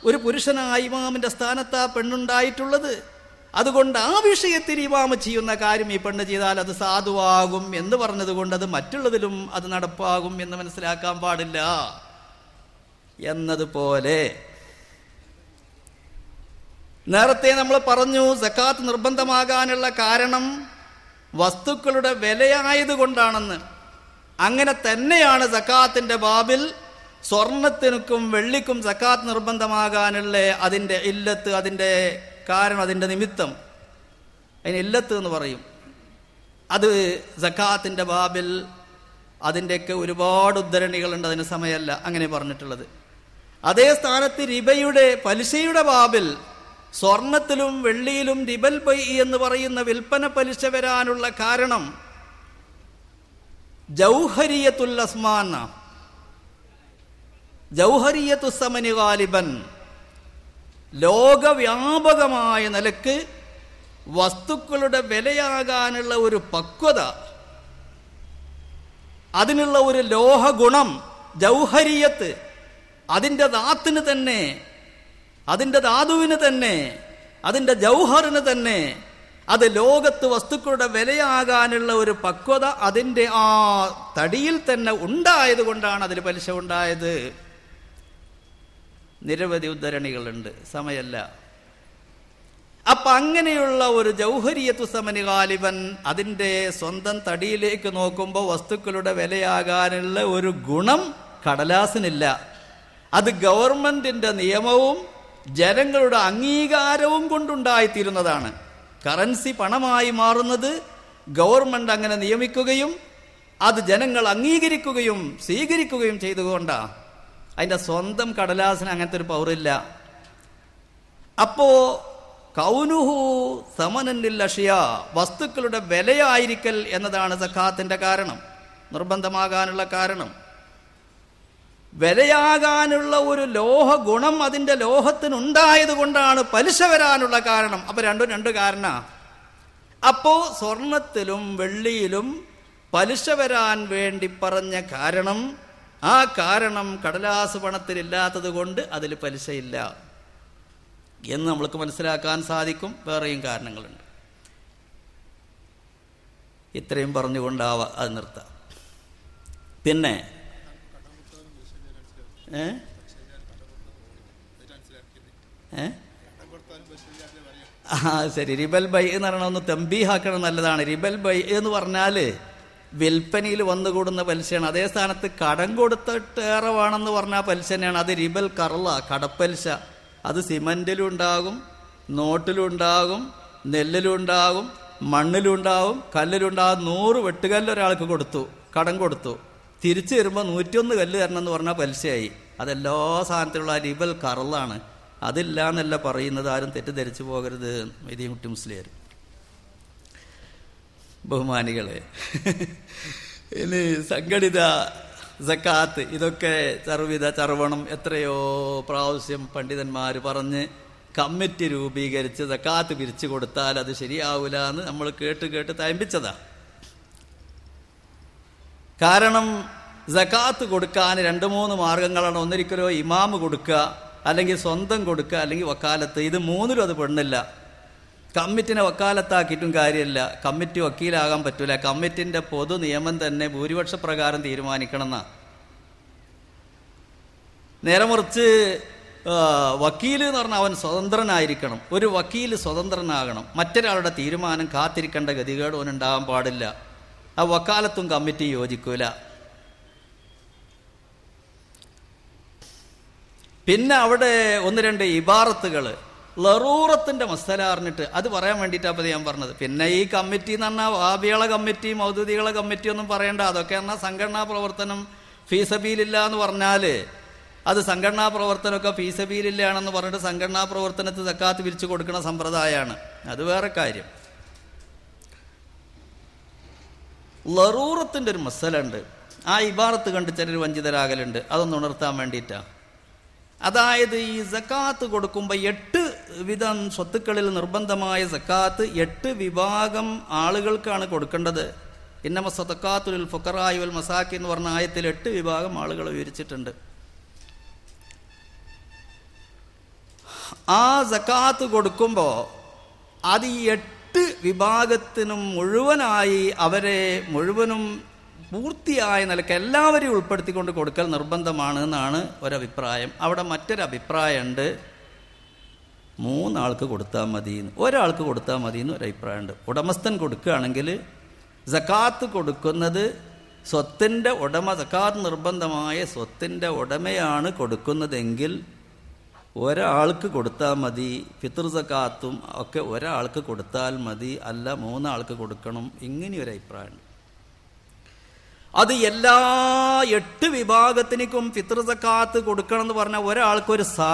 ഒരു പുരുഷനായ ഇമാമിന്റെ സ്ഥാനത്ത് ആ പെണ്ണുണ്ടായിട്ടുള്ളത്. അതുകൊണ്ട് ആ വിഷയത്തിൽ ഇമാമ ചെയ്യുന്ന കാര്യം ഈ പെണ്ണ് ചെയ്താൽ അത് സാധുവാകും എന്ന് പറഞ്ഞതുകൊണ്ട് അത് മറ്റുള്ളതിലും അത് നടപ്പാകും എന്ന് മനസ്സിലാക്കാൻ പാടില്ല. എന്നതുപോലെ. നേരത്തെ നമ്മൾ പറഞ്ഞു സക്കാത്ത് നിർബന്ധമാകാനുള്ള കാരണം വസ്തുക്കളുടെ വിലയായതുകൊണ്ടാണെന്ന്. അങ്ങനെ തന്നെയാണ് സക്കാത്തിന്റെ ബാബിൽ സ്വർണത്തിനും വെള്ളിക്കും സക്കാത്ത് നിർബന്ധമാകാനുള്ള അതിന്റെ ഇല്ലത്ത് അതിന്റെ കാരണം അതിന്റെ നിമിത്തം. അതിന് ഇല്ലത്ത് എന്ന് പറയും. അത് സക്കാത്തിന്റെ ബാബിൽ അതിന്റെയൊക്കെ ഒരുപാട് ഉദ്ധരണികളുണ്ട് അതിന് സമയമല്ല അങ്ങനെ പറഞ്ഞിട്ടുള്ളത്. അതേ സ്ഥാനത്ത് റിബയുടെ പലിശയുടെ ബാബിൽ സ്വർണത്തിലും വെള്ളിയിലും റിബൽ ബൈ എന്ന് പറയുന്ന വിൽപ്പന പലിശ വരാനുള്ള കാരണം ജൗഹരിയത്തുൽ ജൗഹരിയത്തു സമനി ഗാലിബൻ. ലോകവ്യാപകമായ നിലയ്ക്ക് വസ്തുക്കളുടെ വിലയാകാനുള്ള ഒരു പക്വത അതിനുള്ള ഒരു ലോഹഗുണം ജൗഹരിയത്ത് അതിന്റെ ദാത്തിന് തന്നെ അതിന്റെ ധാതുവിന് തന്നെ അതിന്റെ ജൗഹറിന് തന്നെ അത് ലോകത്ത് വസ്തുക്കളുടെ വിലയാകാനുള്ള ഒരു പക്വത അതിന്റെ ആ തടിയിൽ തന്നെ ഉണ്ടായത് കൊണ്ടാണ് അതിൽ പലിശ ഉണ്ടായത്. നിരവധി ഉദ്ധരണികളുണ്ട് സമയല്ല അപ്പൊ അങ്ങനെയുള്ള ഒരു ജൗഹരിയത്തു സമനി ഗാലിബൻ അതിന്റെ സ്വന്തം തടിയിലേക്ക് നോക്കുമ്പോൾ വസ്തുക്കളുടെ വിലയാകാനുള്ള ഒരു ഗുണം കടലാസിനില്ല. അത് ഗവൺമെന്റിന്റെ നിയമവും ജനങ്ങളുടെ അംഗീകാരവും കൊണ്ടുണ്ടായിത്തീരുന്നതാണ്. കറൻസി പണമായി മാറുന്നത് ഗവൺമെന്റ് അങ്ങനെ നിയമിക്കുകയും അത് ജനങ്ങൾ അംഗീകരിക്കുകയും സ്വീകരിക്കുകയും ചെയ്തുകൊണ്ടാണ് അതിന്റെ സ്വന്തം കടലാസിന് അങ്ങനത്തെ ഒരു പൗറില്ല. അപ്പോ കൗനുഹു സമനനിൽ അഷിയ വസ്തുക്കളുടെ വിലയായിരിക്കൽ എന്നതാണ് സഖാത്തിന്റെ കാരണം. നിർബന്ധമാകാനുള്ള കാരണം. വിലയാകാനുള്ള ഒരു ലോഹ ഗുണം അതിന്റെ ലോഹത്തിനുണ്ടായത് കൊണ്ടാണ് പലിശ വരാനുള്ള കാരണം. അപ്പോൾ രണ്ടും രണ്ട് കാരണ. അപ്പോൾ സ്വർണത്തിലും വെള്ളിയിലും പലിശ വരാൻ വേണ്ടി പറഞ്ഞ കാരണം ആ കാരണം കടലാസ് പണത്തിലില്ലാത്തത് കൊണ്ട് അതിൽ പലിശയില്ല. എന്ന് നമ്മൾക്ക് മനസ്സിലാക്കാൻ സാധിക്കും. വേറെയും കാരണങ്ങളുണ്ട്. ഇത്രയും പറഞ്ഞുകൊണ്ടാവാ അത് നിർത്താം. പിന്നെ ആ ശരി. റിബൽ ബൈ എന്ന് പറയണ ഒന്ന് തമ്പീഹാക്കണം നല്ലതാണ്. റിബൽ ബൈ എന്ന് പറഞ്ഞാൽ വിൽപ്പനയിൽ വന്നുകൂടുന്ന പലിശയാണ്. അതേ സ്ഥാനത്ത് കടം കൊടുത്തിട്ട് ഏറെ വേണമെന്ന് പറഞ്ഞാൽ പലിശ തന്നെയാണ്. അത് റിബൽ കറള കടപ്പലിശ. അത് സിമന്റിലും ഉണ്ടാകും നോട്ടിലും ഉണ്ടാകും നെല്ലിലും ഉണ്ടാകും മണ്ണിലും ഉണ്ടാകും കല്ലിലും ഉണ്ടാകും. നൂറ് വെട്ടുകല്ല് ഒരാൾക്ക് കൊടുത്തു കടം കൊടുത്തു. തിരിച്ചു വരുമ്പോൾ നൂറ്റിയൊന്ന് കല്ല് തരണം എന്ന് പറഞ്ഞാൽ പലിശയായി. അതെല്ലാ സാധനത്തിലുള്ള അരിബൽ കറലാണ് അതില്ല എന്നല്ല പറയുന്നത് ആരും തെറ്റിദ്ധരിച്ചു പോകരുത് മെതിയുട്ടി മുസ്ലിയർ. ബഹുമാനികളെ ഇനി സംഘടിത സക്കാത്ത് ഇതൊക്കെ ചർവിത ചർവണം എത്രയോ പ്രാവശ്യം പണ്ഡിതന്മാർ പറഞ്ഞ് കമ്മിറ്റി രൂപീകരിച്ച് സക്കാത്ത് പിരിച്ചു കൊടുത്താൽ അത് ശരിയാവില്ല എന്ന് നമ്മൾ കേട്ട് കേട്ട് തയമ്പിച്ചതാ. കാരണം ജക്കാത്ത് കൊടുക്കാൻ രണ്ട് മൂന്ന് മാർഗങ്ങളാണ്. ഒന്നിരിക്കലോ ഇമാമ് കൊടുക്കുക അല്ലെങ്കിൽ സ്വന്തം കൊടുക്കുക അല്ലെങ്കിൽ വക്കാലത്ത്. ഇത് മൂന്നിലും അത് പെണ്ണില്ല. കമ്മിറ്റിനെ വക്കാലത്താക്കിയിട്ടും കാര്യമില്ല. കമ്മിറ്റി വക്കീലാകാൻ പറ്റൂല. കമ്മിറ്റിന്റെ പൊതു നിയമം തന്നെ ഭൂരിപക്ഷ പ്രകാരം തീരുമാനിക്കണം എന്നാ നേരെ വക്കീൽ എന്ന് പറഞ്ഞാൽ അവൻ സ്വതന്ത്രനായിരിക്കണം. ഒരു വക്കീൽ സ്വതന്ത്രനാകണം. മറ്റൊരാളുടെ തീരുമാനം കാത്തിരിക്കേണ്ട ഗതികേട് അവനുണ്ടാകാൻ പാടില്ല. ആ വക്കാലത്തും കമ്മിറ്റി യോജിക്കൂല. പിന്നെ അവിടെ ഒന്ന് രണ്ട് ഇബാറത്തുകൾ ലറൂറത്തിന്റെ മസ്തല അറിഞ്ഞിട്ട് അത് പറയാൻ വേണ്ടിയിട്ടാണ് അപ്പോൾ ഞാൻ പറഞ്ഞത്. പിന്നെ ഈ കമ്മിറ്റി എന്ന് പറഞ്ഞാൽ വാബികളെ കമ്മിറ്റി മൗദൂദികളെ കമ്മിറ്റി ഒന്നും പറയേണ്ട. അതൊക്കെ എന്നാൽ സംഘടനാ പ്രവർത്തനം ഫീസബീലില്ല എന്ന് പറഞ്ഞാൽ അത് സംഘടനാ പ്രവർത്തനമൊക്കെ ഫീസബീലില്ലാണെന്ന് പറഞ്ഞിട്ട് സംഘടനാ പ്രവർത്തനത്തിൽ തക്കാത്ത് പിരിച്ചു കൊടുക്കുന്ന സമ്പ്രദായമാണ് അത് വേറെ കാര്യം. ലറൂറത്തിന്റെ ഒരു മസലുണ്ട്. ആ ഇബാറത്ത് കണ്ട് ചിലർ വഞ്ചിതരാകലുണ്ട്. അതൊന്ന് ഉണർത്താൻ വേണ്ടിയിട്ടാണ് അതായത് ഈ സക്കാത്ത് കൊടുക്കുമ്പോൾ എട്ട് വിധം സ്വത്തുക്കളിൽ നിർബന്ധമായ സക്കാത്ത് എട്ട് വിഭാഗം ആളുകൾക്കാണ് കൊടുക്കേണ്ടത്. ഇന്നമ സതക്കാത്തുൽ ഫുക്കറായുൽ മസാക്കി എന്ന് പറഞ്ഞ ആയത്തിൽ എട്ട് വിഭാഗം ആളുകൾ വിവരിച്ചിട്ടുണ്ട്. ആ സക്കാത്ത് കൊടുക്കുമ്പോൾ അത് ഈ എട്ട് വിഭാഗത്തിനും മുഴുവനായി അവരെ മുഴുവനും പൂർത്തിയായ നിലയ്ക്ക് എല്ലാവരെയും ഉൾപ്പെടുത്തിക്കൊണ്ട് കൊടുക്കൽ നിർബന്ധമാണ് എന്നാണ് ഒരഭിപ്രായം. അവിടെ മറ്റൊരു അഭിപ്രായമുണ്ട് മൂന്നാൾക്ക് കൊടുത്താൽ മതി എന്ന് ഒരാൾക്ക് കൊടുത്താൽ മതി എന്ന് ഒരഭിപ്രായമുണ്ട്. ഉടമസ്ഥൻ കൊടുക്കുകയാണെങ്കിൽ സക്കാത്ത് കൊടുക്കുന്നത് സ്വത്തിന്റെ ഉടമ സക്കാത്ത് നിർബന്ധമായ സ്വത്തിന്റെ ഉടമയാണ് കൊടുക്കുന്നതെങ്കിൽ ഒരാൾക്ക് കൊടുത്താൽ മതി ഫിത്തർ സക്കാത്തും ഒക്കെ ഒരാൾക്ക് കൊടുത്താൽ മതി അല്ല മൂന്നാൾക്ക് കൊടുക്കണം ഇങ്ങനെ ഒരു അഭിപ്രായമുണ്ട് അത് എല്ലാ എട്ട് വിഭാഗത്തിനും ഫിത്തർ സക്കാത്ത് കൊടുക്കണം എന്ന് പറഞ്ഞാൽ ഒരാൾക്കൊരു സാ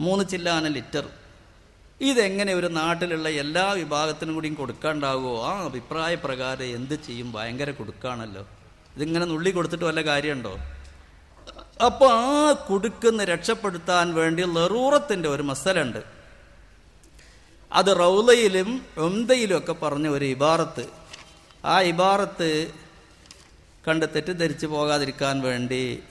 മൂന്ന് ചില്ലാന ലിറ്റർ. ഇതെങ്ങനെ ഒരു നാട്ടിലുള്ള എല്ലാ വിഭാഗത്തിനും കൂടിയും കൊടുക്കാണ്ടാവുമോ ആ അഭിപ്രായ പ്രകാരം എന്ത് ചെയ്യും? ഭയങ്കര കൊടുക്കാണല്ലോ. ഇതിങ്ങനെ നുള്ളി കൊടുത്തിട്ട് വല്ല കാര്യമുണ്ടോ? അപ്പോൾ ആ കുടുക്കുന്ന രക്ഷപ്പെടുത്താൻ വേണ്ടി ലറൂറത്തിന്റെ ഒരു മസലുണ്ട്. അത് റൗലയിലും ഒന്തയിലും ഒക്കെ പറഞ്ഞ ഒരു ഇബാറത്ത്. ആ ഇബാറത്ത് കണ്ട് തെറ്റിദ്ധരിച്ചു പോകാതിരിക്കാൻ വേണ്ടി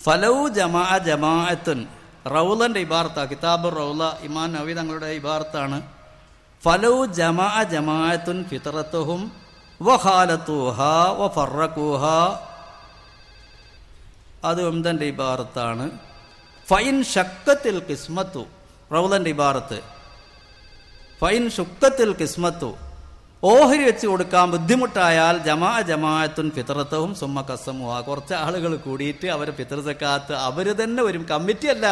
ഫലൗ ജമാ ജമാഅത്തുൻ. റൗലന്റെ ഇബാർത്ത കിതാബ് റൗല ഇമാൻ നവി തങ്ങളുടെ ഇബാർത്താണ് ഫലൗ ജമാ ജമാഅത്തുൻ ഫിത്രത്തുഹും വഹാലത്തൂഹ വ ഫറക്കൂഹ അത് ഉംദന്റെ ഇബാറത്താണ്. ഫൈൻ ശക്തത്തിൽ കിസ്മത്തു റൗലന്റെ ഇബാറത്ത്. ഫൈൻ ശുക്തത്തിൽ കിസ്മത്തു ഓഹരി വെച്ച് കൊടുക്കാൻ ബുദ്ധിമുട്ടായാൽ ജമാ ജമാഅത്തുൻ ഫിത്രത്തവും സുമ്മ കസമുഹ കുറച്ച് ആളുകൾ കൂടിയിട്ട് അവർ ഫിത്ര സക്കാത്ത് അവർ തന്നെ വരും. കമ്മിറ്റിയല്ല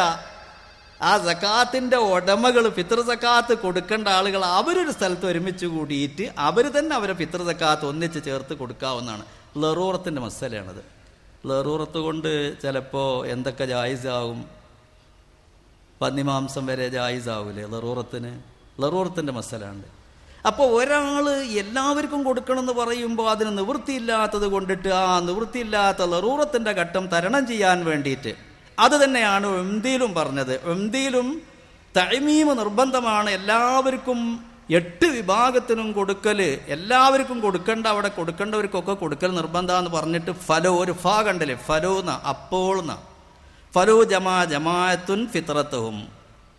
ആ സക്കാത്തിന്റെ ഉടമകൾ ഫിത്ര സക്കാത്ത് കൊടുക്കേണ്ട ആളുകൾ അവരൊരു സ്ഥലത്ത് ഒരുമിച്ച് കൂടിയിട്ട് അവർ തന്നെ അവരെ ഫിത്ര സക്കാത്ത് ഒന്നിച്ച് ചേർത്ത് കൊടുക്കാവുന്നതാണ്. ലറൂറത്തിന്റെ മസലയാണത്. ലറൂറത്ത് കൊണ്ട് ചിലപ്പോൾ എന്തൊക്കെ ജായിസാവും പന്നിമാംസം വരെ ജായിസാവൂലേ ലറൂറത്തിന്? ലറൂറത്തിന്റെ മസലാണ് അപ്പോൾ ഒരാൾ എല്ലാവർക്കും കൊടുക്കണമെന്ന് പറയുമ്പോൾ അതിന് നിവൃത്തിയില്ലാത്തത് കൊണ്ടിട്ട് ആ നിവൃത്തിയില്ലാത്ത ലറൂറത്തിന്റെ ഘട്ടം തരണം ചെയ്യാൻ വേണ്ടിയിട്ട്. അത് തന്നെയാണ് എംതിയിലും പറഞ്ഞത്. എംതിയിലും തൈമീമ് നിർബന്ധമാണ് എല്ലാവർക്കും എട്ട് വിഭാഗത്തിനും കൊടുക്കൽ എല്ലാവർക്കും കൊടുക്കേണ്ട അവിടെ കൊടുക്കേണ്ടവർക്കൊക്കെ കൊടുക്കൽ നിർബന്ധമെന്ന് പറഞ്ഞിട്ട് ഫലോ ഒരു ഫാ കണ്ടില്ലേ? ഫലോ എന്ന അപ്പോൾ ഫലോ ജമാ ജമാഅത്തുൻ ഫിത്രത്തും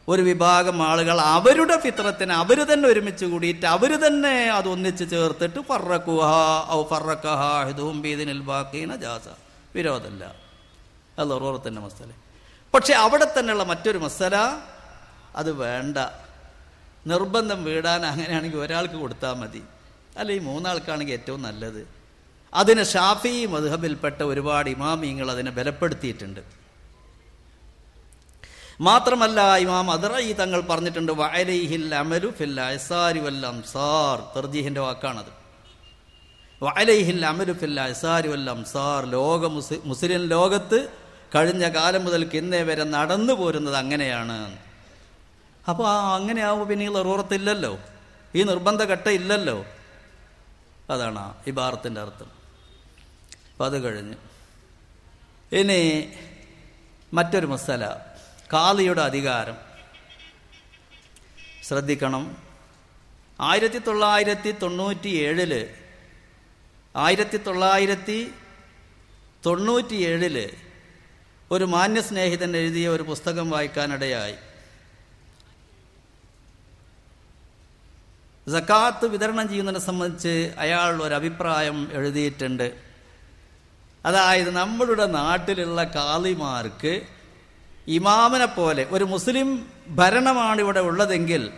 ഒരു വിഭാഗം ആളുകൾ അവരുടെ ഫിത്രത്തിന് അവർ തന്നെ ഒരുമിച്ച് കൂടിയിട്ട് അവർ തന്നെ അത് ഒന്നിച്ച് ചേർത്തിട്ട് ഔ ജാസ. വിരോധമല്ല. അത് ഉറവറത്തിന്റെ മസല. പക്ഷെ അവിടെ തന്നെയുള്ള മറ്റൊരു മസല അത് വേണ്ട. നിർബന്ധം വീടാൻ അങ്ങനെയാണെങ്കിൽ ഒരാൾക്ക് കൊടുത്താൽ മതി. അല്ല ഈ മൂന്നാൾക്കാണെങ്കിൽ ഏറ്റവും നല്ലത്. അതിന് ഷാഫി മധുഹബിൽപ്പെട്ട ഒരുപാട് ഇമാമിങ്ങൾ അതിനെ ബലപ്പെടുത്തിയിട്ടുണ്ട്. മാത്രമല്ല ഇമാം അദറയി തങ്ങൾ പറഞ്ഞിട്ടുണ്ട് വയലൈഹിൽ അമലു ഫിൽ അസാരി വൽ അംസാർ. തർജീഹിന്റെ വാക്കാണത്. വയലൈഹിൽ അമലു ഫിൽ അസാരി വൽ അംസാർ. ലോക മുസ് മുസ്ലിം ലോകത്ത് കഴിഞ്ഞ കാലം മുതൽക്ക് ഇന്നേ വരെ നടന്നു പോരുന്നത് അങ്ങനെയാണ്. അപ്പോൾ അങ്ങനെ ആവുമ്പോൾ പിന്നെ ഈ ലറൂറത്തില്ലല്ലോ? ഈ നിർബന്ധ ഘട്ട ഇല്ലല്ലോ അതാണ് ഈ ഭാരത്തിന്റെ അർത്ഥം. അപ്പം അത് കഴിഞ്ഞു. ഇനി മറ്റൊരു മസാല. കാളിയുടെ അധികാരം. ശ്രദ്ധിക്കണം. ആയിരത്തി തൊള്ളായിരത്തി തൊണ്ണൂറ്റി ഏഴിൽ ആയിരത്തി തൊള്ളായിരത്തി തൊണ്ണൂറ്റി ഏഴിൽ ഒരു മാന്യസ്നേഹിതൻ എഴുതിയ ഒരു പുസ്തകം വായിക്കാനിടയായി. സക്കാത്ത് വിതരണം ചെയ്യുന്നതിനെ സംബന്ധിച്ച് അയാൾ ഒരു അഭിപ്രായം എഴുതിയിട്ടുണ്ട്. അതായത് നമ്മളുടെ നാട്ടിലുള്ള കാളിമാർക്ക് ഇമാമിനെ പോലെ ഒരു മുസ്ലിം ഭരണമാണ് ഇവിടെ ഉള്ളതെങ്കിൽ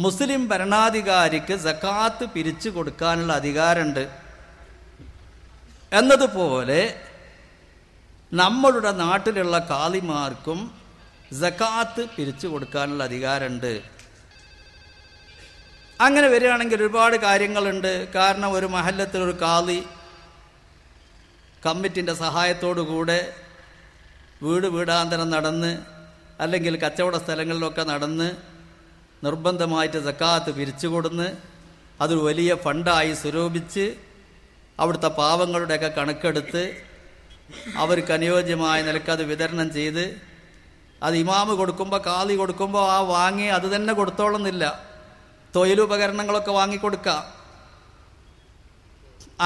മുസ്ലിം ഭരണാധികാരിക്ക് സക്കാത്ത് പിരിച്ചു കൊടുക്കാനുള്ള അധികാരമുണ്ട്. എന്നതുപോലെ നമ്മളുടെ നാട്ടിലുള്ള കാളിമാർക്കും സക്കാത്ത് പിരിച്ചു കൊടുക്കാനുള്ള അധികാരമുണ്ട്. അങ്ങനെ വരികയാണെങ്കിൽ ഒരുപാട് കാര്യങ്ങളുണ്ട്. കാരണം ഒരു മഹല്ലത്തിൽ ഒരു കാളി കമ്മിറ്റിന്റെ സഹായത്തോടു കൂടെ വീട് വീടാന്തരം നടന്ന് അല്ലെങ്കിൽ കച്ചവട സ്ഥലങ്ങളിലൊക്കെ നടന്ന് നിർബന്ധമായിട്ട് സക്കാത്ത് പിരിച്ചു കൊടുന്ന് അതൊരു വലിയ ഫണ്ടായി സ്വരൂപിച്ച് അവിടുത്തെ പാവങ്ങളുടെയൊക്കെ കണക്കെടുത്ത് അവർക്ക് അനുയോജ്യമായ നിലയ്ക്ക് അത് വിതരണം ചെയ്ത് അത് ഇമാമ് കൊടുക്കുമ്പോൾ കാളി കൊടുക്കുമ്പോൾ ആ വാങ്ങി അത് തന്നെ കൊടുത്തോളുന്നില്ല. തൊഴിലുപകരണങ്ങളൊക്കെ വാങ്ങിക്കൊടുക്കാം.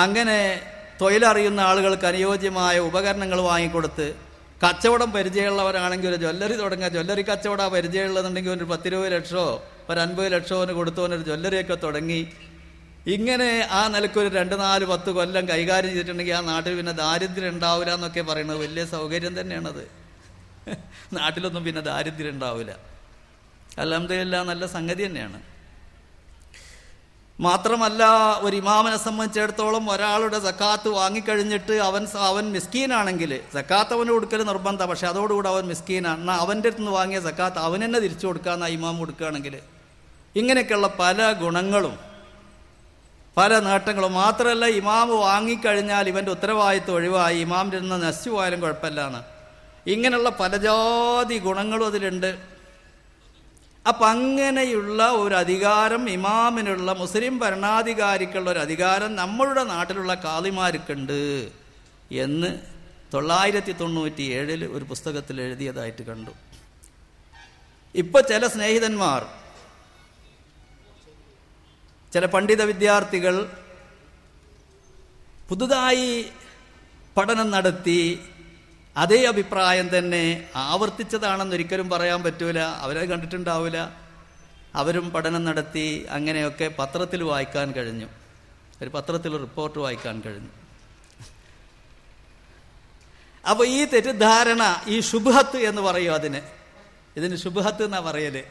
അങ്ങനെ തൊഴിലറിയുന്ന ആളുകൾക്ക് അനുയോജ്യമായ ഉപകരണങ്ങൾ വാങ്ങിക്കൊടുത്ത് കച്ചവടം പരിചയമുള്ളവരാണെങ്കിൽ ഒരു ജ്വല്ലറി തുടങ്ങുക. ജ്വല്ലറി കച്ചവടം പരിചയമുള്ളതുണ്ടെങ്കിൽ ഒരു പത്തിരുപത് ലക്ഷമോ ഒരു അൻപത് ലക്ഷമോ കൊടുത്തവനൊരു ജ്വല്ലറിയൊക്കെ തുടങ്ങി. ഇങ്ങനെ ആ നിലക്കൊരു രണ്ട് നാല് പത്ത് കൊല്ലം കൈകാര്യം ചെയ്തിട്ടുണ്ടെങ്കിൽ ആ നാട്ടിൽ പിന്നെ ദാരിദ്ര്യം ഉണ്ടാവില്ല എന്നൊക്കെ പറയുന്നത് വലിയ സൗകര്യം തന്നെയാണത്. [laughs] നാട്ടിലൊന്നും പിന്നെ ദാരിദ്ര്യം ഉണ്ടാവില്ല. അലഹമില്ല നല്ല സംഗതി തന്നെയാണ്. മാത്രമല്ല ഒരു ഇമാമിനെ സംബന്ധിച്ചിടത്തോളം ഒരാളുടെ സക്കാത്ത് വാങ്ങിക്കഴിഞ്ഞിട്ട് അവൻ അവൻ മിസ്കീനാണെങ്കിൽ സക്കാത്ത് അവന് കൊടുക്കൽ നിർബന്ധം പക്ഷെ അതോടുകൂടി അവൻ മിസ്കീനാണ്. എന്നാൽ അവന്റെ അടുത്ത് നിന്ന് വാങ്ങിയ സക്കാത്ത് അവൻ തന്നെ തിരിച്ചു കൊടുക്കാമെന്ന് ഇമാം കൊടുക്കുകയാണെങ്കിൽ ഇങ്ങനെയൊക്കെയുള്ള പല ഗുണങ്ങളും പല നേട്ടങ്ങളും മാത്രമല്ല ഇമാമ് വാങ്ങിക്കഴിഞ്ഞാൽ ഇവന്റെ ഉത്തരവാദിത്വം ഒഴിവായി ഇമാമിന്റെ നശിച്ചു പോയാലും കുഴപ്പമില്ലാന്ന്. ഇങ്ങനെയുള്ള പലജാതി ഗുണങ്ങളും അതിലുണ്ട്. അപ്പം അങ്ങനെയുള്ള ഒരു അധികാരം ഇമാമിനുള്ള മുസ്ലിം ഭരണാധികാരിക്കുള്ള ഒരു അധികാരം നമ്മളുടെ നാട്ടിലുള്ള കാളിമാർക്കുണ്ട് എന്ന് തൊള്ളായിരത്തി തൊണ്ണൂറ്റി ഏഴിൽ ഒരു പുസ്തകത്തിൽ എഴുതിയതായിട്ട് കണ്ടു. ഇപ്പോൾ ചില സ്നേഹിതന്മാർ ചില പണ്ഡിത വിദ്യാർത്ഥികൾ പുതുതായി പഠനം നടത്തി അതേ അഭിപ്രായം തന്നെ ആവർത്തിച്ചതാണെന്ന് ഒരിക്കലും പറയാൻ പറ്റൂല. അവരെ കണ്ടിട്ടുണ്ടാവില്ല അവരും പഠനം നടത്തി അങ്ങനെയൊക്കെ പത്രത്തിൽ വായിക്കാൻ കഴിഞ്ഞു. ഒരു പത്രത്തിൽ റിപ്പോർട്ട് വായിക്കാൻ കഴിഞ്ഞു. അപ്പോൾ ഈ തെറ്റിദ്ധാരണ ഈ ശുഭത്ത് എന്ന് പറയും അതിന്. ഇതിന് ശുഭത്ത് എന്നാ പറയൽ?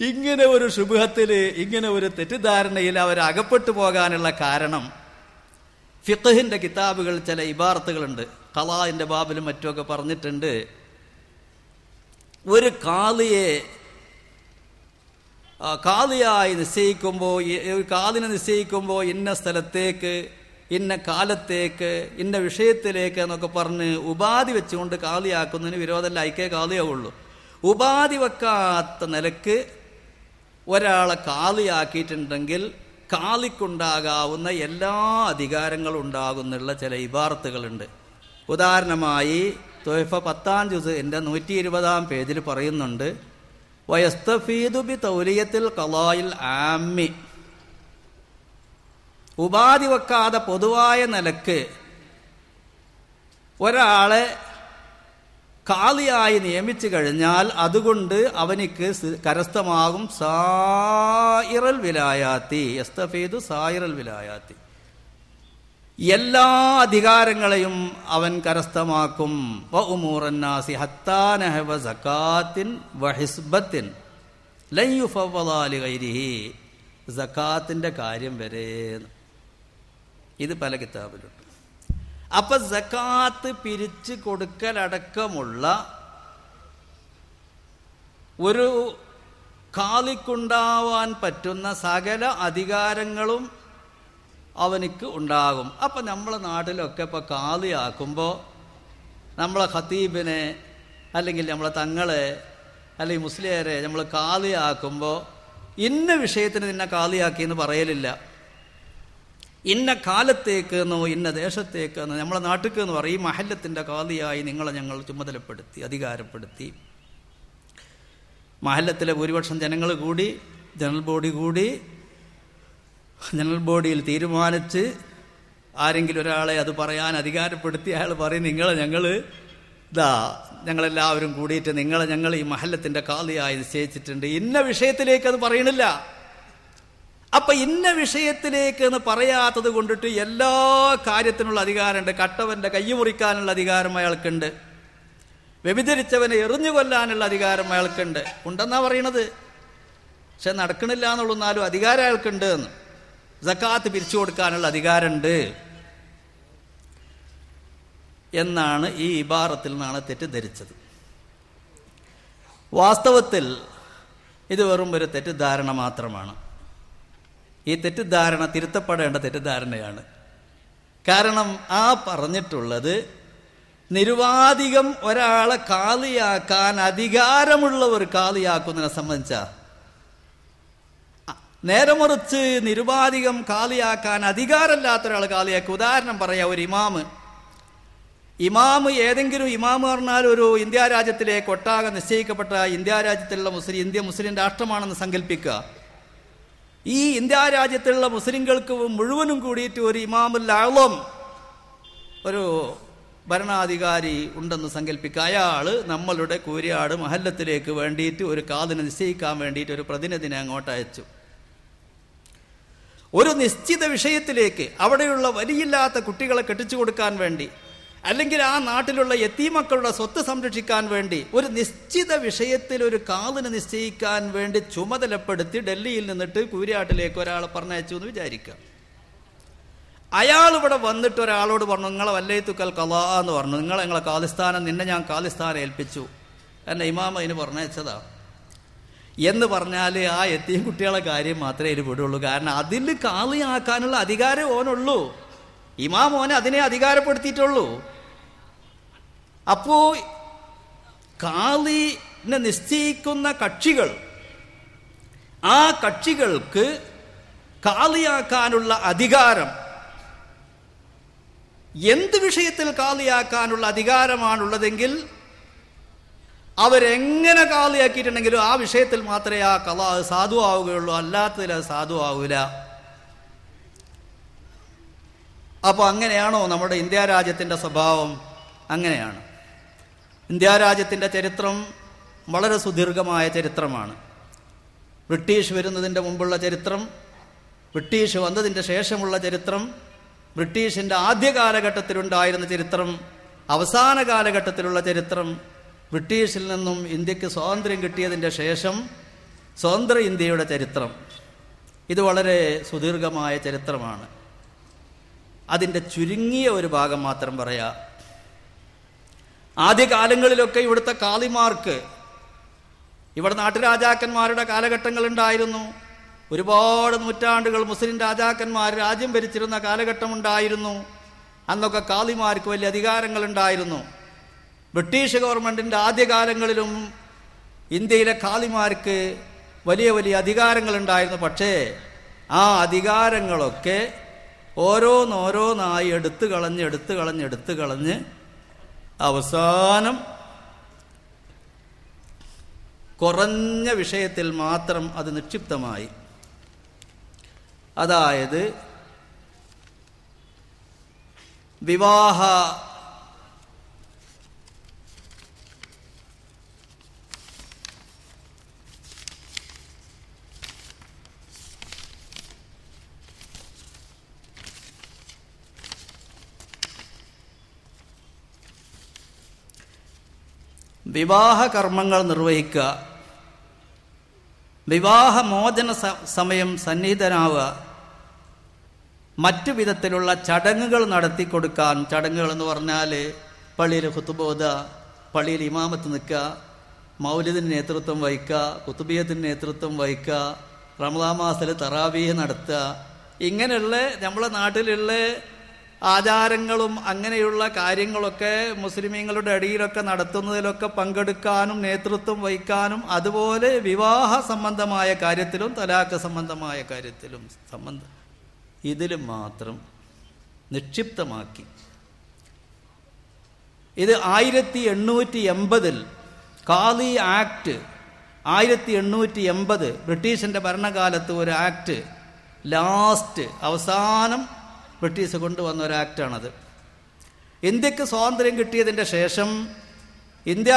ഇങ്ങനെ ഒരു ശുഭത്തിൽ ഇങ്ങനെ ഒരു തെറ്റിദ്ധാരണയിൽ അവർ അകപ്പെട്ടു പോകാനുള്ള കാരണം ഫിത്തഹിന്റെ കിതാബുകൾ ചില ഇബാർത്തുകളുണ്ട് കലാന്റെ ബാബിലും മറ്റുമൊക്കെ പറഞ്ഞിട്ടുണ്ട്. ഒരു കാളിയെ കാളിയായി നിശ്ചയിക്കുമ്പോൾ ഒരു കാലിനെ നിശ്ചയിക്കുമ്പോൾ ഇന്ന സ്ഥലത്തേക്ക് ഇന്ന കാലത്തേക്ക് ഇന്ന വിഷയത്തിലേക്ക് എന്നൊക്കെ പറഞ്ഞ് ഉപാധി വെച്ചുകൊണ്ട് കാളിയാക്കുന്നതിന് വിരോധമല്ല ഐക്കേ കാളിയാവുള്ളൂ ഉപാധി വെക്കാത്ത നിലയ്ക്ക് ഒരാളെ കാളിയാക്കിയിട്ടുണ്ടെങ്കിൽ കാളിക്കുണ്ടാകാവുന്ന എല്ലാ അധികാരങ്ങളും ഉണ്ടാകുന്നുള്ള ചില ഇബാർത്തുകളുണ്ട് ഉദാഹരണമായി തൊയ്ഫ പത്താം ജുസ് എന്റെ നൂറ്റി ഇരുപതാം പേജിൽ പറയുന്നുണ്ട് വയസ്തഫീദുബി തൗലിയത്തിൽ കലായിൽ ആമ്മി ഉപാധി വെക്കാതെ പൊതുവായ നിലയ്ക്ക് ഒരാളെ കാളിയായി നിയമിച്ചു കഴിഞ്ഞാൽ അതുകൊണ്ട് അവനിക്ക് കരസ്ഥമാകും സായിറൽ വിലായാത്തി എസ്തഫീദു സായിറൽ വിലായാത്തി. എല്ലാ അധികാരങ്ങളെയും അവൻ കരസ്ഥമാക്കും. സക്കാത്തിൻ വഹിസ്ബത്തിൻ സക്കാത്തിന്റെ കാര്യം വരെ. ഇത് പല കിതാബിലുണ്ട്. അപ്പൊ സക്കാത്ത് പിരിച്ചു കൊടുക്കലടക്കമുള്ള ഒരു കാലിക്കുണ്ടാവാൻ പറ്റുന്ന സകല അധികാരങ്ങളും അവനിക്ക് ഉണ്ടാകും. അപ്പം നമ്മളെ നാട്ടിലൊക്കെ ഇപ്പോൾ കാതിയാക്കുമ്പോൾ നമ്മളെ ഖത്തീബിനെ അല്ലെങ്കിൽ നമ്മളെ തങ്ങളെ അല്ലെങ്കിൽ മുസ്ലിയരെ നമ്മൾ കാതിയാക്കുമ്പോൾ ഇന്ന വിഷയത്തിന് നിന്നെ കാളിയാക്കിയെന്ന് പറയലില്ല. ഇന്ന കാലത്തേക്ക് എന്നോ ഇന്ന ദേശത്തേക്ക് എന്നോ നമ്മളെ നാട്ടിലേക്ക് എന്ന് പറയും ഈ മഹല്ലത്തിന്റെ കാളിയായി നിങ്ങളെ ഞങ്ങൾ ചുമതലപ്പെടുത്തി അധികാരപ്പെടുത്തി. മഹല്ലത്തിലെ ഭൂരിപക്ഷം ജനങ്ങൾ കൂടി ജനറൽ ബോഡി കൂടി ജനറൽ ബോഡിയിൽ തീരുമാനിച്ച് ആരെങ്കിലും ഒരാളെ അത് പറയാൻ അധികാരപ്പെടുത്തി അയാൾ പറയും നിങ്ങൾ ഞങ്ങൾ ഇതാ ഞങ്ങളെല്ലാവരും കൂടിയിട്ട് നിങ്ങളെ ഞങ്ങൾ ഈ മഹല്ലത്തിന്റെ കാളിയായി നിശ്ചയിച്ചിട്ടുണ്ട്. ഇന്ന വിഷയത്തിലേക്ക് അത് പറയണില്ല. അപ്പം ഇന്ന വിഷയത്തിലേക്ക് എന്ന് പറയാത്തത് കൊണ്ടിട്ട് എല്ലാ കാര്യത്തിനുള്ള അധികാരമുണ്ട്. കട്ടവന്റെ കൈ മുറിക്കാനുള്ള അധികാരം അയാൾക്കുണ്ട്. വ്യഭിചരിച്ചവനെ എറിഞ്ഞു കൊല്ലാനുള്ള അധികാരം അയാൾക്കുണ്ട്. ഉണ്ടെന്നാണ് പറയണത്? പക്ഷെ നടക്കണില്ല എന്നുള്ളൂ അധികാരം അയാൾക്കുണ്ട് എന്ന്. ജക്കാത്ത് പിരിച്ചു കൊടുക്കാനുള്ള അധികാരമുണ്ട് എന്നാണ് ഈ ഇബാറത്തിൽ നിന്നാണ് തെറ്റിദ്ധരിച്ചത്. വാസ്തവത്തിൽ ഇത് വെറും ഒരു തെറ്റിദ്ധാരണ മാത്രമാണ്. ഈ തെറ്റിദ്ധാരണ തിരുത്തപ്പെടേണ്ട തെറ്റിദ്ധാരണയാണ്. കാരണം ആ പറഞ്ഞിട്ടുള്ളത് നിരുവാധികം ഒരാളെ കാളിയാക്കാൻ അധികാരമുള്ളവർ കാളിയാക്കുന്നതിനെ സംബന്ധിച്ച നേരെ മറിച്ച് നിരുപാധികം കാലിയാക്കാൻ അധികാരമില്ലാത്ത ഒരാൾ കാലിയാക്കുക ഉദാഹരണം പറയാം ഒരു ഇമാമ്. ഇമാമ് ഏതെങ്കിലും ഇമാമ് പറഞ്ഞാൽ ഒരു ഇന്ത്യ രാജ്യത്തിലെ കൊട്ടാകെ നിശ്ചയിക്കപ്പെട്ട ഇന്ത്യ രാജ്യത്തിലുള്ള മുസ്ലിം ഇന്ത്യ മുസ്ലിം രാഷ്ട്രമാണെന്ന് സങ്കല്പിക്കുക. ഈ ഇന്ത്യ രാജ്യത്തിലുള്ള മുസ്ലിങ്ങൾക്ക് മുഴുവനും കൂടിയിട്ട് ഒരു ഇമാമുല്ലാളം ഒരു ഭരണാധികാരി ഉണ്ടെന്ന് സങ്കല്പിക്കുക. അയാൾ നമ്മളുടെ കൂരിയാട് മഹല്ലത്തിലേക്ക് വേണ്ടിയിട്ട് ഒരു കാതിനെ നിശ്ചയിക്കാൻ വേണ്ടിയിട്ട് ഒരു പ്രതിനിധിനെ അങ്ങോട്ട് അയച്ചു. ഒരു നിശ്ചിത വിഷയത്തിലേക്ക് അവിടെയുള്ള വലിയില്ലാത്ത കുട്ടികളെ കെട്ടിച്ചു കൊടുക്കാൻ വേണ്ടി അല്ലെങ്കിൽ ആ നാട്ടിലുള്ള എത്തീമക്കളുടെ സ്വത്ത് സംരക്ഷിക്കാൻ വേണ്ടി ഒരു നിശ്ചിത വിഷയത്തിൽ ഒരു കാതിന് നിശ്ചയിക്കാൻ വേണ്ടി ചുമതലപ്പെടുത്തി ഡൽഹിയിൽ നിന്നിട്ട് കൂരിയാട്ടിലേക്ക് ഒരാളെ പറഞ്ഞയച്ചു എന്ന് വിചാരിക്കുക. അയാൾ ഇവിടെ വന്നിട്ട് ഒരാളോട് പറഞ്ഞു നിങ്ങളെ വല്ലയത്തുക്കൽ കലാ എന്ന് പറഞ്ഞു. നിങ്ങളെ നിങ്ങളെ കാലിസ്ഥാനം നിന്നെ ഞാൻ കാലിസ്ഥാനം ഏൽപ്പിച്ചു. എന്നെ ഇമാമ അതിന് പറഞ്ഞയച്ചതാ. എന്ന് പറഞ്ഞാൽ ആ എത്തിയും കുട്ടികളെ കാര്യം മാത്രമേ ഇത് വിടുള്ളൂ. കാരണം അതിൽ കാളിയാക്കാനുള്ള അധികാരം ഓനുള്ളൂ. ഇമാം ഓനെ അതിനെ അധികാരപ്പെടുത്തിയിട്ടുള്ളൂ. അപ്പോ കാളിനെ നിശ്ചയിക്കുന്ന കക്ഷികൾ ആ കക്ഷികൾക്ക് കാളിയാക്കാനുള്ള അധികാരം എന്ത് വിഷയത്തിൽ കാളിയാക്കാനുള്ള അധികാരമാണുള്ളതെങ്കിൽ അവരെങ്ങനെ കാളിയാക്കിയിട്ടുണ്ടെങ്കിലും ആ വിഷയത്തിൽ മാത്രമേ ആ കല സാധുവാകുകയുള്ളൂ അല്ലാത്തതിൽ അത് സാധുവാകൂല അപ്പോൾ അങ്ങനെയാണോ നമ്മുടെ ഇന്ത്യ രാജ്യത്തിന്റെ സ്വഭാവം? അങ്ങനെയാണ്. ഇന്ത്യ രാജ്യത്തിന്റെ ചരിത്രം വളരെ സുദീർഘമായ ചരിത്രമാണ്. ബ്രിട്ടീഷ് വരുന്നതിന്റെ മുമ്പുള്ള ചരിത്രം ബ്രിട്ടീഷ് വന്നതിന്റെ ശേഷമുള്ള ചരിത്രം ബ്രിട്ടീഷിന്റെ ആദ്യ കാലഘട്ടത്തിലുണ്ടായിരുന്ന ചരിത്രം അവസാന കാലഘട്ടത്തിലുള്ള ചരിത്രം ബ്രിട്ടീഷിൽ നിന്നും ഇന്ത്യയ്ക്ക് സ്വാതന്ത്ര്യം കിട്ടിയതിന്റെ ശേഷം സ്വതന്ത്ര ഇന്ത്യയുടെ ചരിത്രം. ഇത് വളരെ സുദീർഘമായ ചരിത്രമാണ്. അതിന്റെ ചുരുങ്ങിയ ഒരു ഭാഗം മാത്രം പറയാം. ആദ്യകാലങ്ങളിലൊക്കെ ഇവിടുത്തെ കാളിമാർക്ക് ഇവിടെ നാട്ടുരാജാക്കന്മാരുടെ കാലഘട്ടങ്ങളുണ്ടായിരുന്നു ഒരുപാട് നൂറ്റാണ്ടുകൾ മുസ്ലിം രാജാക്കന്മാർ രാജ്യം ഭരിച്ചിരുന്ന കാലഘട്ടമുണ്ടായിരുന്നു അന്നൊക്കെ കാളിമാർക്ക് വലിയ അധികാരങ്ങളുണ്ടായിരുന്നു ബ്രിട്ടീഷ് ഗവൺമെന്റിന്റെ ആദ്യകാലങ്ങളിലും ഇന്ത്യയിലെ കാലിമാർക്ക് വലിയ വലിയ അധികാരങ്ങളുണ്ടായിരുന്നു. പക്ഷേ ആ അധികാരങ്ങളൊക്കെ ഓരോന്നോരോന്നായി എടുത്തു കളഞ്ഞ് എടുത്തു കളഞ്ഞ് എടുത്തു കളഞ്ഞ് അവസാനം കുറഞ്ഞ വിഷയത്തിൽ മാത്രം അത് നിക്ഷിപ്തമായി. അതായത് വിവാഹ വിവാഹ കർമ്മങ്ങൾ നിർവഹിക്കുക. വിവാഹമോചന സമയം സന്നിഹിതനാവുക. മറ്റു വിധത്തിലുള്ള ചടങ്ങുകൾ നടത്തി കൊടുക്കാൻ ചടങ്ങുകൾ എന്ന് പറഞ്ഞാൽ പള്ളിയിൽ കുത്തുബോധ പള്ളിയിൽ ഇമാമത്ത് നിൽക്കുക മൗലിദിന് നേതൃത്വം വഹിക്കുക കുത്തുബിയത്തിന് നേതൃത്വം വഹിക്കുക റമദാ മാസത്തിൽ തറാവീഹ് നടത്തുക. ഇങ്ങനെയുള്ള നമ്മളെ നാട്ടിലുള്ള ആചാരങ്ങളും അങ്ങനെയുള്ള കാര്യങ്ങളൊക്കെ മുസ്ലിമീങ്ങളുടെ അടിയിലൊക്കെ നടത്തുന്നതിലൊക്കെ പങ്കെടുക്കാനും നേതൃത്വം വഹിക്കാനും അതുപോലെ വിവാഹ സംബന്ധമായ കാര്യത്തിലും തലാഖ് സംബന്ധമായ കാര്യത്തിലും സംബന്ധ ഇതിലും മാത്രം നിക്ഷിപ്തമാക്കി. ഇത് ആയിരത്തി എണ്ണൂറ്റി എൺപതിൽ കാലി ആക്ട് ആയിരത്തി എണ്ണൂറ്റി എൺപത് ബ്രിട്ടീഷിന്റെ ഭരണകാലത്ത് ഒരു ആക്ട് ലാസ്റ്റ് അവസാനം ബ്രിട്ടീഷ് കൊണ്ടുവന്ന ഒരു ആക്റ്റാണത്. ഇന്ത്യയ്ക്ക് സ്വാതന്ത്ര്യം കിട്ടിയതിന്റെ ശേഷം ഇന്ത്യ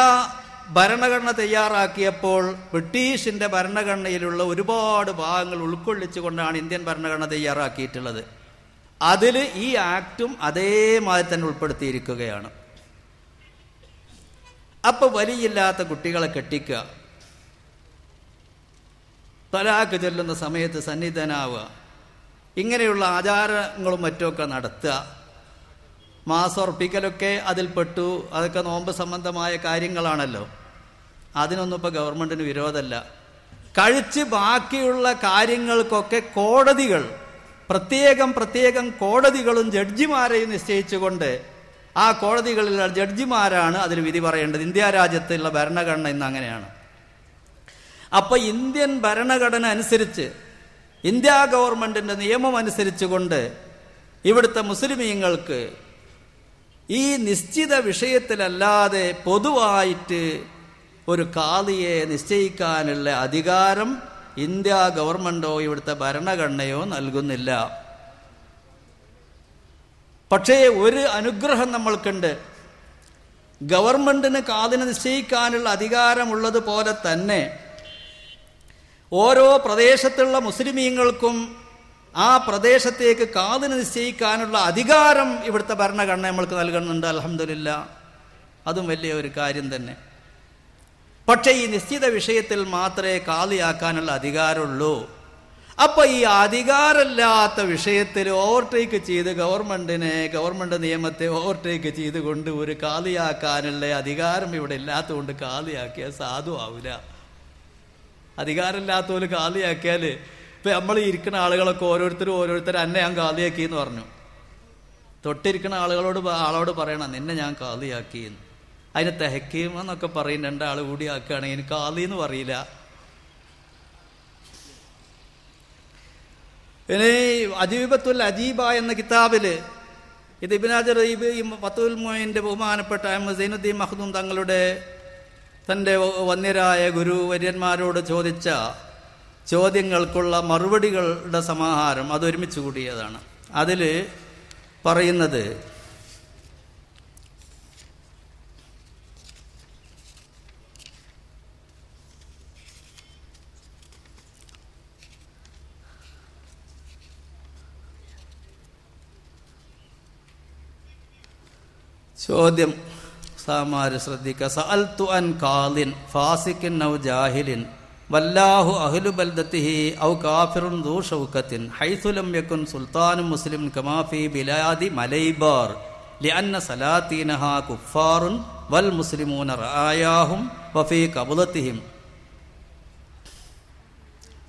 ഭരണഘടന തയ്യാറാക്കിയപ്പോൾ ബ്രിട്ടീഷിന്റെ ഭരണഘടനയിലുള്ള ഒരുപാട് ഭാഗങ്ങൾ ഉൾക്കൊള്ളിച്ചുകൊണ്ടാണ് ഇന്ത്യൻ ഭരണഘടന തയ്യാറാക്കിയിട്ടുള്ളത്. അതിൽ ഈ ആക്റ്റും അതേമാതിരി തന്നെ ഉൾപ്പെടുത്തിയിരിക്കുകയാണ്. അപ്പോൾ വലിയില്ലാത്ത കുട്ടികളെ കെട്ടിക്കുക. തലാക്ക് ചെല്ലുന്ന സമയത്ത് സന്നിധനാവുക. ഇങ്ങനെയുള്ള ആചാരങ്ങളും മറ്റുമൊക്കെ നടത്തുക. മാസോർപ്പിക്കലൊക്കെ അതിൽപ്പെട്ടു അതൊക്കെ നോമ്പ് സംബന്ധമായ കാര്യങ്ങളാണല്ലോ. അതിനൊന്നും ഇപ്പോൾ ഗവൺമെന്റിന് വിരോധമല്ല. കഴിച്ച് ബാക്കിയുള്ള കാര്യങ്ങൾക്കൊക്കെ കോടതികൾ പ്രത്യേകം പ്രത്യേകം കോടതികളും ജഡ്ജിമാരെയും നിശ്ചയിച്ചുകൊണ്ട് ആ കോടതികളിലുള്ള ജഡ്ജിമാരാണ് അതിന് വിധി പറയേണ്ടത്. ഇന്ത്യ രാജ്യത്തുള്ള ഭരണഘടന ഇന്ന് അങ്ങനെയാണ്. അപ്പോൾ ഇന്ത്യൻ ഭരണഘടന അനുസരിച്ച് ഇന്ത്യ ഗവൺമെന്റിന്റെ നിയമം അനുസരിച്ചുകൊണ്ട് ഇവിടുത്തെ മുസ്ലിമീങ്ങൾക്ക് ഈ നിശ്ചിത വിഷയത്തിലല്ലാതെ പൊതുവായിട്ട് ഒരു കാളിയെ നിശ്ചയിക്കാനുള്ള അധികാരം ഇന്ത്യ ഗവൺമെന്റോ ഇവിടുത്തെ ഭരണഘടനയോ നൽകുന്നില്ല. പക്ഷേ ഒരു അനുഗ്രഹം നമ്മൾക്കുണ്ട്. ഗവൺമെന്റിന് കാതിന് നിശ്ചയിക്കാനുള്ള അധികാരമുള്ളതുപോലെ തന്നെ ഓരോ പ്രദേശത്തുള്ള മുസ്ലിമീങ്ങൾക്കും ആ പ്രദേശത്തേക്ക് കാതിന് നിശ്ചയിക്കാനുള്ള അധികാരം ഇവിടുത്തെ ഭരണഘടന നമ്മൾക്ക് നൽകുന്നുണ്ട് അലഹമില്ല അതും വലിയ ഒരു കാര്യം തന്നെ. പക്ഷേ ഈ നിശ്ചിത വിഷയത്തിൽ മാത്രമേ കാതിയാക്കാനുള്ള അധികാരമുള്ളൂ. അപ്പോൾ ഈ അധികാരമില്ലാത്ത വിഷയത്തിൽ ഓവർടേക്ക് ചെയ്ത് ഗവൺമെന്റിനെ ഗവൺമെന്റ് നിയമത്തെ ഓവർടേക്ക് ചെയ്തുകൊണ്ട് ഒരു കാതിയാക്കാനുള്ള അധികാരം ഇവിടെ ഇല്ലാത്തതുകൊണ്ട് കാതിയാക്കിയാൽ സാധുവാവില്ല അധികാരമില്ലാത്തവര് കാലിയാക്കിയാൽ ഇപ്പൊ നമ്മൾ ഇരിക്കുന്ന ആളുകളൊക്കെ ഓരോരുത്തരും ഓരോരുത്തരും എന്നെ ഞാൻ കാലിയാക്കി എന്ന് പറഞ്ഞു. തൊട്ടിരിക്കുന്ന ആളുകളോട് ആളോട് പറയണം നിന്നെ ഞാൻ കാലിയാക്കി എന്ന് അതിന് തെഹക്കീം എന്നൊക്കെ പറയും രണ്ടാൾ കൂടി ആക്കുകയാണെങ്കിൽ എനിക്ക് കാലി എന്ന് പറയില്ല. ഇനി അജീബത്തുൽ അജീബ എന്ന കിതാബിൽ ഇത് ഇബിനാജ് റീബ് ഈ ഫത്തുൽ മൊയിന്റെ ബഹുമാനപ്പെട്ട അഹമ്മദ് സൈനുദ്ദീൻ മഹദൂം തങ്ങളുടെ തന്റെ വന്യരായ ഗുരുവര്യന്മാരോട് ചോദിച്ച ചോദ്യങ്ങൾക്കുള്ള മറുപടികളുടെ സമാഹാരം അതൊരുമിച്ച് കൂടിയതാണ് അതിൽ പറയുന്നത് ചോദ്യം സാമാര് ശ്രദ്ധിക്കുക സഅൽ അൻ കാലിൻ ഫാസിക്കിൻ ഔ ജാഹിലിൻ. വല്ലാഹു അഹ്ലു ബൽദത്തിഹി ഔ കാഫിറുൻ ദൂ ഷൗക്കത്തിൻ. ഹൈസുലം യക്കുൻ സുൽത്താനും മുസ്ലിം കമാഫി ബിലാദി മലൈബാർ. ലിഅന്ന സലാത്തീനഹ കുഫാറുൻ വൽ മുസ്ലിമൂന റായാഹും വഫി കബുലത്തിഹിം.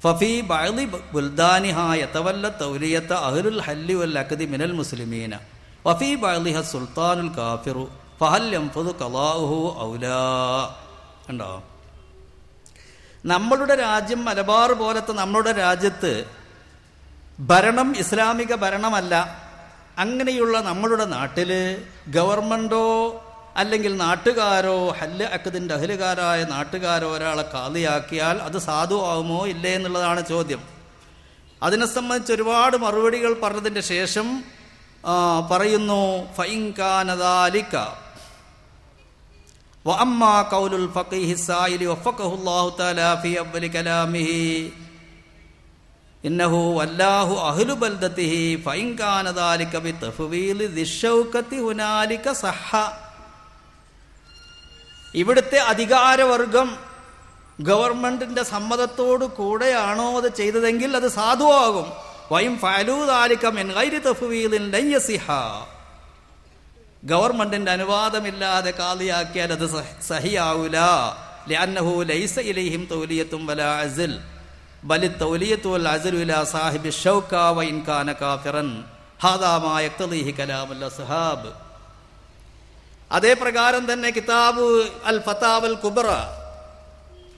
ഫഫി ബൈലി ബുൽദാനിഹ യതവല്ല തൗലിയത അഹ്ലുൽ ഹല്ലി വൽ അഖദി മിനൽ മുസ്ലിമീന. വഫി ബഅലിഹ സുൽത്താനുൽ കാഫിറു. ഫഹല്ലംഫത് കലാഹു ഔല. കണ്ടോ? നമ്മളുടെ രാജ്യം മലബാർ പോലത്തെ നമ്മളുടെ രാജ്യത്ത് ഭരണം ഇസ്ലാമിക ഭരണമല്ല. അങ്ങനെയുള്ള നമ്മളുടെ നാട്ടിൽ ഗവർമെന്റോ അല്ലെങ്കിൽ നാട്ടുകാരോ ഹല്ല അക്കതിന്റെ അഹിലുകാരായ നാട്ടുകാരോ ഒരാളെ കാതിയാക്കിയാൽ അത് സാധു ആവുമോ ഇല്ലേ എന്നുള്ളതാണ് ചോദ്യം. അതിനെ സംബന്ധിച്ച് ഒരുപാട് മറുപടികൾ പറഞ്ഞതിന്റെ ശേഷം പറയുന്നു ഫൈൻകാനദാലിക്ക وأما قول الفقيه السائل وفقه الله تعالى في أول كلامه إنه والله أهل بلدته فإن كان ذلك بتفويل ذي الشوكة هنالك صح ഇവിടുത്തെ അധികാരവർഗം ഗവൺമെന്റിന്റെ സമ്മതത്തോടു കൂടെയാണോ അത് ചെയ്തതെങ്കിൽ അത് സാധുവാകും വൈം ഫലൂതാലിക്കം എൻ ഗൈരി തഫ്വീലിൻ ലൻ യസിഹ ഗവൺമെന്റിന്റെ അനുവാദമില്ലാതെ കാലിയാക്കിയാൽ അത് സഹ- സഹിയാവൂല. ലിഅന്നഹു ലൈസ ഇലൈഹിം തൗലിയത്തും വലാ അസിൽ. ബലി തൗലിയത്തു വൽ അസിലു ഇലാ സാഹിബി ഷൗക വഇൻ കാന കാഫിറൻ. ഹാദാ മാ യഖ്തദീഹി കലാമുൽ അസ്ഹാബ്. അതേ പ്രകാരം തന്നെ കിതാബ് അൽ ഫതാവൽ കുബറ.